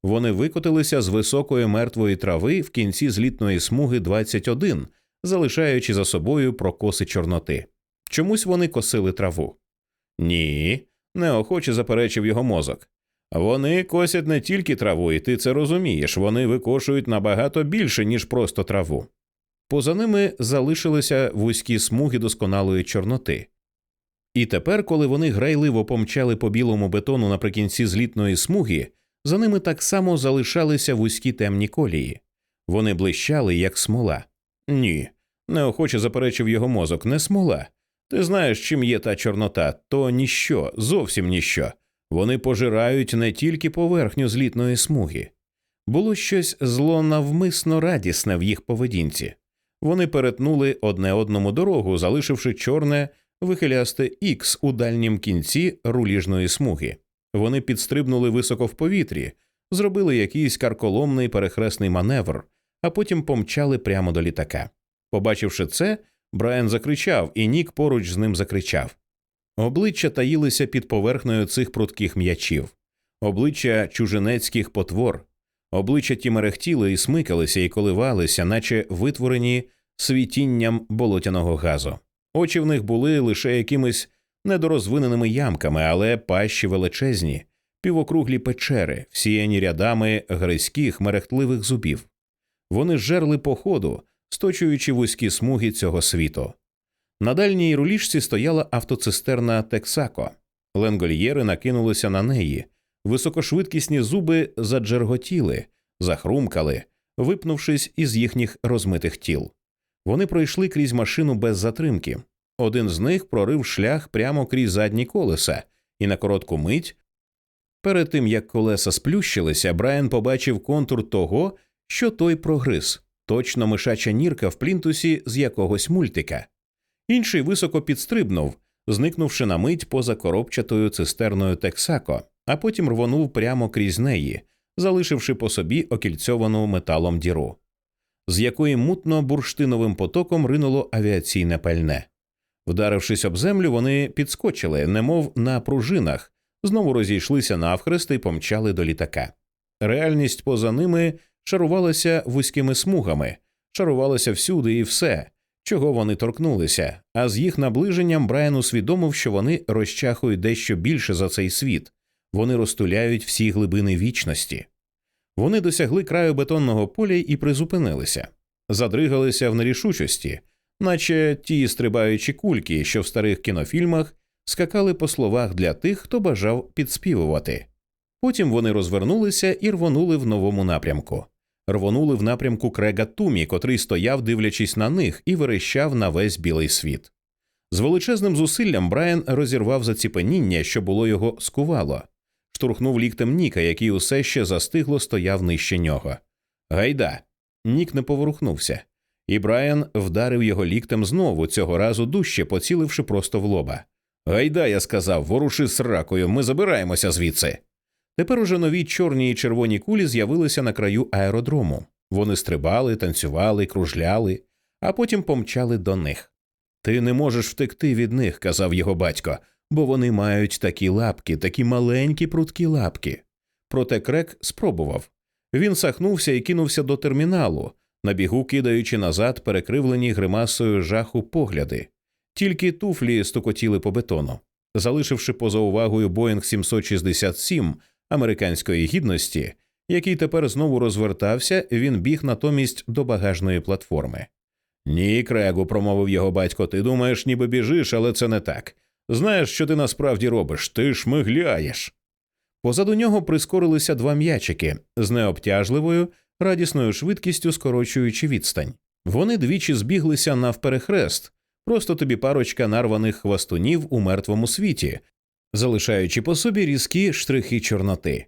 Вони викотилися з високої мертвої трави в кінці злітної смуги 21, залишаючи за собою прокоси чорноти. Чомусь вони косили траву. Ні, неохоче заперечив його мозок. Вони косять не тільки траву, і ти це розумієш, вони викошують набагато більше, ніж просто траву. Поза ними залишилися вузькі смуги досконалої чорноти. І тепер, коли вони грайливо помчали по білому бетону наприкінці злітної смуги, за ними так само залишалися вузькі темні колії. Вони блищали, як смола. Ні, неохоче заперечив його мозок, не смола. Ти знаєш, чим є та чорнота, то ніщо, зовсім ніщо. Вони пожирають не тільки поверхню злітної смуги. Було щось злонавмисно радісне в їх поведінці. Вони перетнули одне одному дорогу, залишивши чорне вихилясте ікс у дальнім кінці руліжної смуги. Вони підстрибнули високо в повітрі, зробили якийсь карколомний перехресний маневр, а потім помчали прямо до літака. Побачивши це, Брайан закричав, і Нік поруч з ним закричав. Обличчя таїлися під поверхнею цих прутких м'ячів, обличчя чужинецьких потвор, обличчя ті мерехтіли і смикалися і коливалися, наче витворені світінням болотяного газу. Очі в них були лише якимись недорозвиненими ямками, але пащі величезні, півокруглі печери, всіяні рядами гризьких мерехтливих зубів. Вони жерли по ходу, сточуючи вузькі смуги цього світу. На дальній руліжці стояла автоцистерна Тексако. Ленгольєри накинулися на неї. Високошвидкісні зуби заджерготіли, захрумкали, випнувшись із їхніх розмитих тіл. Вони пройшли крізь машину без затримки. Один з них прорив шлях прямо крізь задні колеса, і на коротку мить, перед тим як колеса сплющилися, Брайан побачив контур того, що той прогриз, точно мишача нірка в плінтусі з якогось мультика. Інший високо підстрибнув, зникнувши на мить поза коробчатою цистерною Тексако, а потім рвонув прямо крізь неї, залишивши по собі окільцьовану металом діру, з якої мутно бурштиновим потоком ринуло авіаційне пальне. Вдарившись об землю, вони підскочили, немов на пружинах, знову розійшлися навхрест і помчали до літака. Реальність поза ними шарувалася вузькими смугами, шарувалася всюди і все, чого вони торкнулися, а з їх наближенням Брайан усвідомив, що вони розчахують дещо більше за цей світ, вони розтуляють всі глибини вічності. Вони досягли краю бетонного поля і призупинилися, задригалися в нерішучості, наче ті стрибаючі кульки, що в старих кінофільмах скакали по словах для тих, хто бажав підспівувати. Потім вони розвернулися і рвонули в новому напрямку рвонули в напрямку Крега Тумі, котрий стояв, дивлячись на них, і верещав на весь білий світ. З величезним зусиллям Брайан розірвав заціпеніння, що було його скувало, штурхнув ліктем Ніка, який усе ще застигло стояв нижче нього. Гайда. Нік не поворухнувся, і Брайан вдарив його ліктем знову, цього разу дужче поціливши просто в лоба. Гайда, я сказав, воруши сракою, ми забираємося звідси. Тепер уже нові чорні і червоні кулі з'явилися на краю аеродрому. Вони стрибали, танцювали, кружляли, а потім помчали до них. Ти не можеш втекти від них, казав його батько, бо вони мають такі лапки, такі маленькі прудкі лапки. Проте крек спробував. Він сахнувся і кинувся до терміналу, на бігу кидаючи назад перекривлені гримасою жаху погляди. Тільки туфлі стукотіли по бетону. Залишивши поза увагою Боїнг 767, американської гідності, який тепер знову розвертався, він біг натомість до багажної платформи. Ні, Крегу, промовив його батько, ти думаєш, ніби біжиш, але це не так. Знаєш, що ти насправді робиш, ти шмигляєш. Позаду нього прискорилися два м'ячики з необтяжливою, радісною швидкістю скорочуючи відстань. Вони двічі збіглися навперехрест, просто тобі парочка нарваних хвастунів у мертвому світі, залишаючи по собі різкі штрихи чорноти.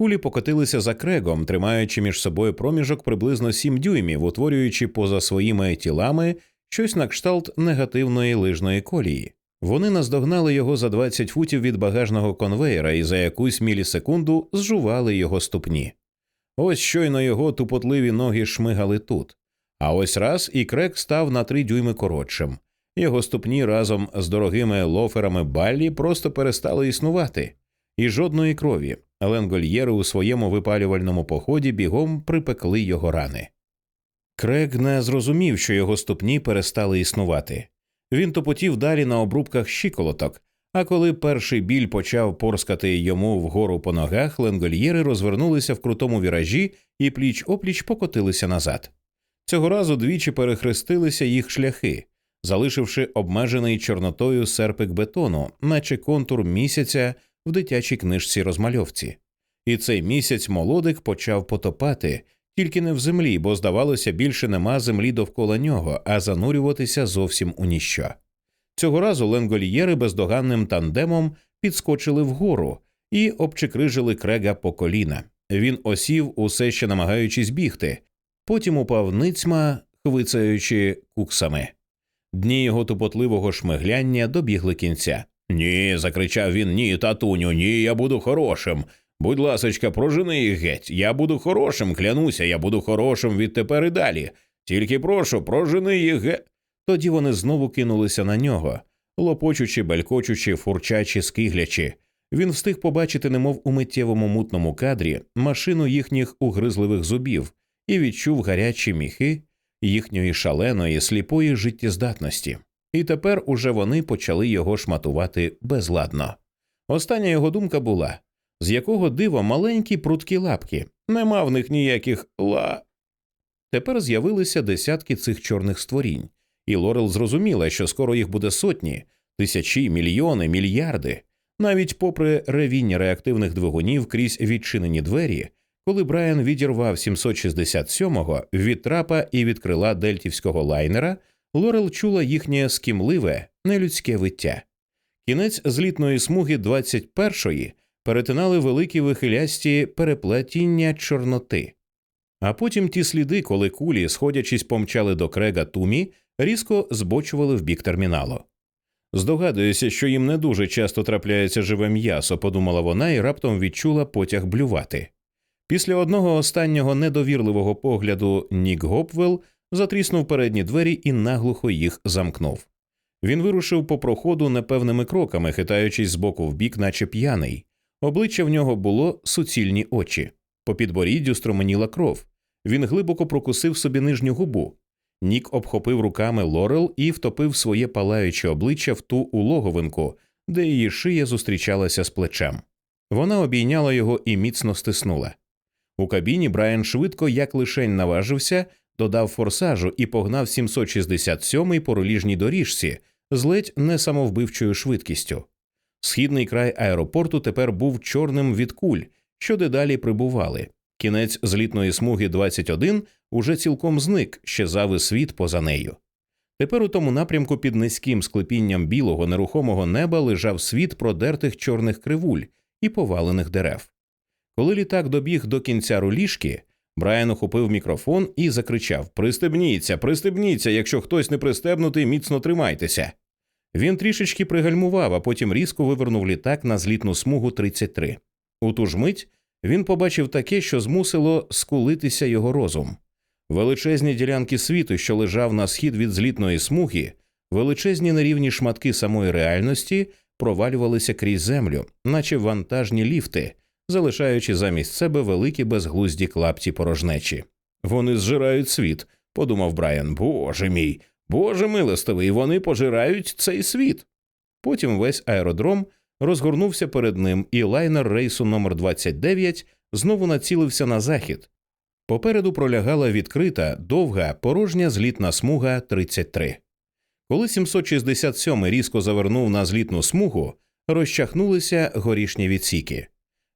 Кулі покотилися за крегом, тримаючи між собою проміжок приблизно сім дюймів, утворюючи поза своїми тілами щось на кшталт негативної лижної колії. Вони наздогнали його за 20 футів від багажного конвейера і за якусь мілісекунду зжували його ступні. Ось щойно його тупотливі ноги шмигали тут. А ось раз і крек став на три дюйми коротшим. Його ступні разом з дорогими лоферами Баллі просто перестали існувати, і жодної крові. Ленгольєри у своєму випалювальному поході бігом припекли його рани. Крек не зрозумів, що його ступні перестали існувати. Він топотів далі на обрубках щиколоток, а коли перший біль почав порскати йому вгору по ногах, ленгольєри розвернулися в крутому віражі і пліч опліч покотилися назад. Цього разу двічі перехрестилися їх шляхи, залишивши обмежений чорнотою серпик бетону, наче контур місяця в дитячій книжці розмальовці. І цей місяць молодик почав потопати, тільки не в землі, бо, здавалося, більше нема землі довкола нього, а занурюватися зовсім у ніщо. Цього разу ленгольєри бездоганним тандемом підскочили вгору і обчекрижили крега по коліна. Він осів, усе ще намагаючись бігти, потім упав ницьма, хвицаючи куксами. Дні його тупотливого шмигляння добігли кінця. Ні, закричав він, ні, татуню, ні, я буду хорошим. Будь ласочка, прожени їх геть. Я буду хорошим, клянуся, я буду хорошим відтепер і далі. Тільки прошу, прожени їх геть. Тоді вони знову кинулися на нього, лопочучи, белькочучи, фурчачи, скиглячи. Він встиг побачити, немов у миттєвому мутному кадрі, машину їхніх угризливих зубів і відчув гарячі міхи їхньої шаленої, сліпої життєздатності. І тепер уже вони почали його шматувати безладно. Остання його думка була з якого дива маленькі прудкі лапки, нема в них ніяких ла. Тепер з'явилися десятки цих чорних створінь, і Лорел зрозуміла, що скоро їх буде сотні, тисячі, мільйони, мільярди. Навіть попри ревіння реактивних двигунів крізь відчинені двері, коли Брайан відірвав 767-го від трапа і від крила дельтівського лайнера, Лорел чула їхнє скімливе, нелюдське виття. Кінець злітної смуги 21-ї перетинали великі вихилясті переплетіння Чорноти. А потім ті сліди, коли кулі, сходячись, помчали до крега Тумі, різко збочували в бік терміналу. Здогадуюся, що їм не дуже часто трапляється живе м'ясо, подумала вона і раптом відчула потяг блювати. Після одного останнього недовірливого погляду Нік Гопвелл затріснув передні двері і наглухо їх замкнув. Він вирушив по проходу непевними кроками, хитаючись з боку в бік, наче п'яний. Обличчя в нього було суцільні очі, по підборіддю струменіла кров. Він глибоко прокусив собі нижню губу. Нік обхопив руками Лорел і втопив своє палаюче обличчя в ту улоговинку, де її шия зустрічалася з плечем. Вона обійняла його і міцно стиснула. У кабіні Брайан швидко, як лишень наважився, додав форсажу і погнав 767-й по роліжній доріжці з ледь несамовбивчою швидкістю. Східний край аеропорту тепер був чорним від куль, що дедалі прибували. Кінець злітної смуги 21 уже цілком зник, щезав і світ поза нею. Тепер у тому напрямку під низьким склепінням білого нерухомого неба лежав світ продертих чорних кривуль і повалених дерев. Коли літак добіг до кінця руліжки, Брайан охопив мікрофон і закричав Пристебніться, пристебніться, якщо хтось не пристебнутий, міцно тримайтеся. Він трішечки пригальмував, а потім різко вивернув літак на злітну смугу 33. У ту ж мить він побачив таке, що змусило скулитися його розум. Величезні ділянки світу, що лежав на схід від злітної смуги, величезні нерівні шматки самої реальності провалювалися крізь землю, наче вантажні ліфти, залишаючи замість себе великі безглузді клапті порожнечі. Вони зжирають світ, подумав Брайан. Боже мій, Боже милостивий, вони пожирають цей світ. Потім весь аеродром розгорнувся перед ним, і лайнер рейсу номер 29 знову націлився на захід. Попереду пролягала відкрита, довга, порожня злітна смуга 33. Коли 767 різко завернув на злітну смугу, розчахнулися горішні відсіки.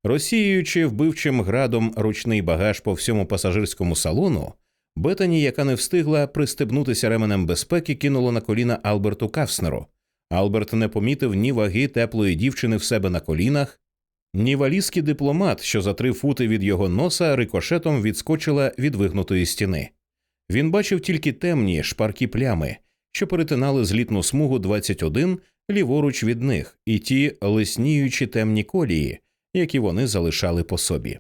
Розсіюючи вбивчим градом ручний багаж по всьому пасажирському салону, Бетані, яка не встигла пристебнутися ременем безпеки, кинула на коліна Алберту Кавснеру. Алберт не помітив ні ваги теплої дівчини в себе на колінах, ні валізки дипломат, що за три фути від його носа рикошетом відскочила від вигнутої стіни. Він бачив тільки темні шпаркі плями, що перетинали злітну смугу 21 ліворуч від них, і ті лисніючі темні колії, які вони залишали по собі.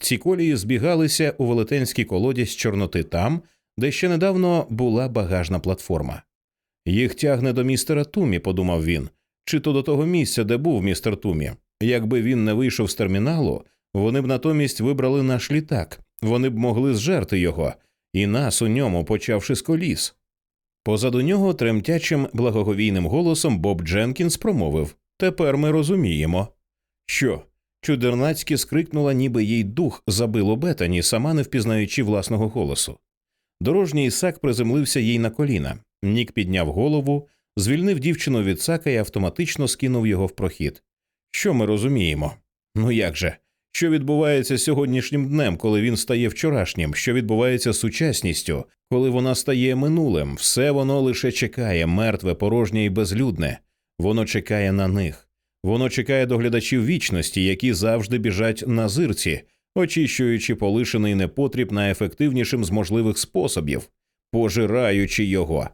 Ці колії збігалися у велетенській колодязь Чорноти там, де ще недавно була багажна платформа. Їх тягне до містера Тумі, подумав він, чи то до того місця, де був містер Тумі. Якби він не вийшов з терміналу, вони б натомість вибрали наш літак, вони б могли зжерти його, і нас у ньому, почавши з коліс. Позаду нього тремтячим благоговійним голосом Боб Дженкінс промовив Тепер ми розуміємо. Що? Чудернацьки скрикнула, ніби їй дух забило Бетані, сама не впізнаючи власного голосу. Дорожній сак приземлився їй на коліна. Нік підняв голову, звільнив дівчину від сака і автоматично скинув його в прохід. Що ми розуміємо? Ну як же? Що відбувається сьогоднішнім днем, коли він стає вчорашнім, що відбувається з сучасністю, коли вона стає минулим, все воно лише чекає, мертве, порожнє і безлюдне. Воно чекає на них. Воно чекає доглядачів вічності, які завжди біжать на зирці, очищуючи полишений непотріб найефективнішим з можливих способів, пожираючи його.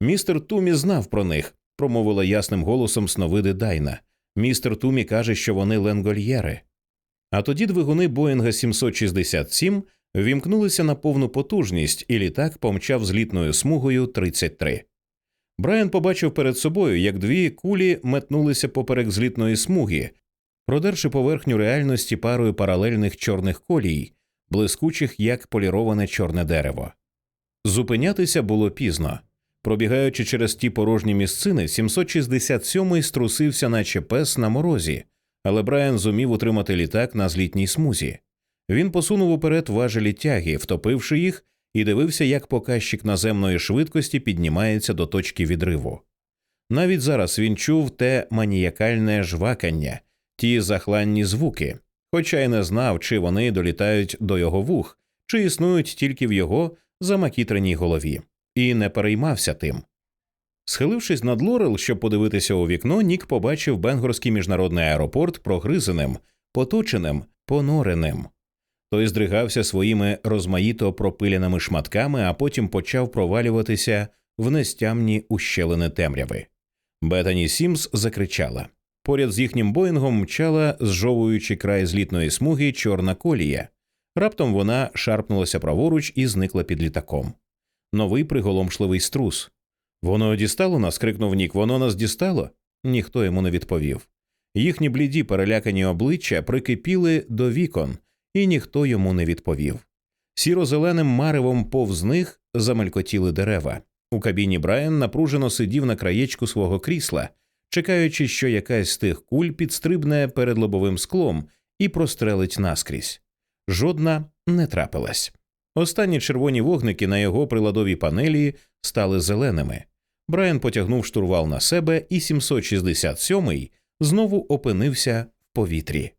Містер Тумі знав про них, промовила ясним голосом сновиди Дайна. Містер Тумі каже, що вони ленгольєри. А тоді двигуни Боїнга 767 вімкнулися на повну потужність, і літак помчав злітною смугою 33. Брайан побачив перед собою, як дві кулі метнулися поперек злітної смуги, продерши поверхню реальності парою паралельних чорних колій, блискучих як поліроване чорне дерево. Зупинятися було пізно. Пробігаючи через ті порожні місцини, 767-й струсився, наче пес на морозі, але Брайан зумів утримати літак на злітній смузі. Він посунув уперед важелі тяги, втопивши їх, і дивився, як показчик наземної швидкості піднімається до точки відриву. Навіть зараз він чув те маніякальне жвакання, ті захланні звуки, хоча й не знав, чи вони долітають до його вух, чи існують тільки в його замакітреній голові, і не переймався тим. Схилившись над Лорел, щоб подивитися у вікно, Нік побачив Бенгорський міжнародний аеропорт прогризеним, поточеним, понореним. Той здригався своїми розмаїто пропиляними шматками, а потім почав провалюватися в нестямні ущелини темряви. Бетані Сімс закричала. Поряд з їхнім боїнгом мчала, зжовуючи край злітної смуги, чорна колія. Раптом вона шарпнулася праворуч і зникла під літаком. Новий приголомшливий струс. Воно дістало нас. крикнув Нік. Воно нас дістало? Ніхто йому не відповів. Їхні бліді перелякані обличчя прикипіли до вікон, і ніхто йому не відповів. Сіро-зеленим маревом повз них замелькотіли дерева. У кабіні Брайан напружено сидів на краєчку свого крісла, чекаючи, що якась з тих куль підстрибне перед лобовим склом і прострелить наскрізь. Жодна не трапилась. Останні червоні вогники на його приладовій панелі стали зеленими. Брайан потягнув штурвал на себе, і 767-й знову опинився в повітрі.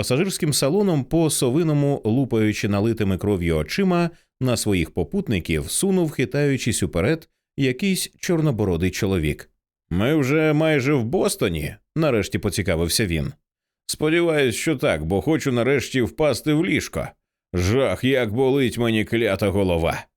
Пасажирським салоном по совиному, лупаючи налитими кров'ю очима, на своїх попутників сунув, хитаючись уперед, якийсь чорнобородий чоловік. Ми вже майже в Бостоні, нарешті поцікавився він. Сподіваюсь, що так, бо хочу нарешті впасти в ліжко. Жах, як болить мені клята голова.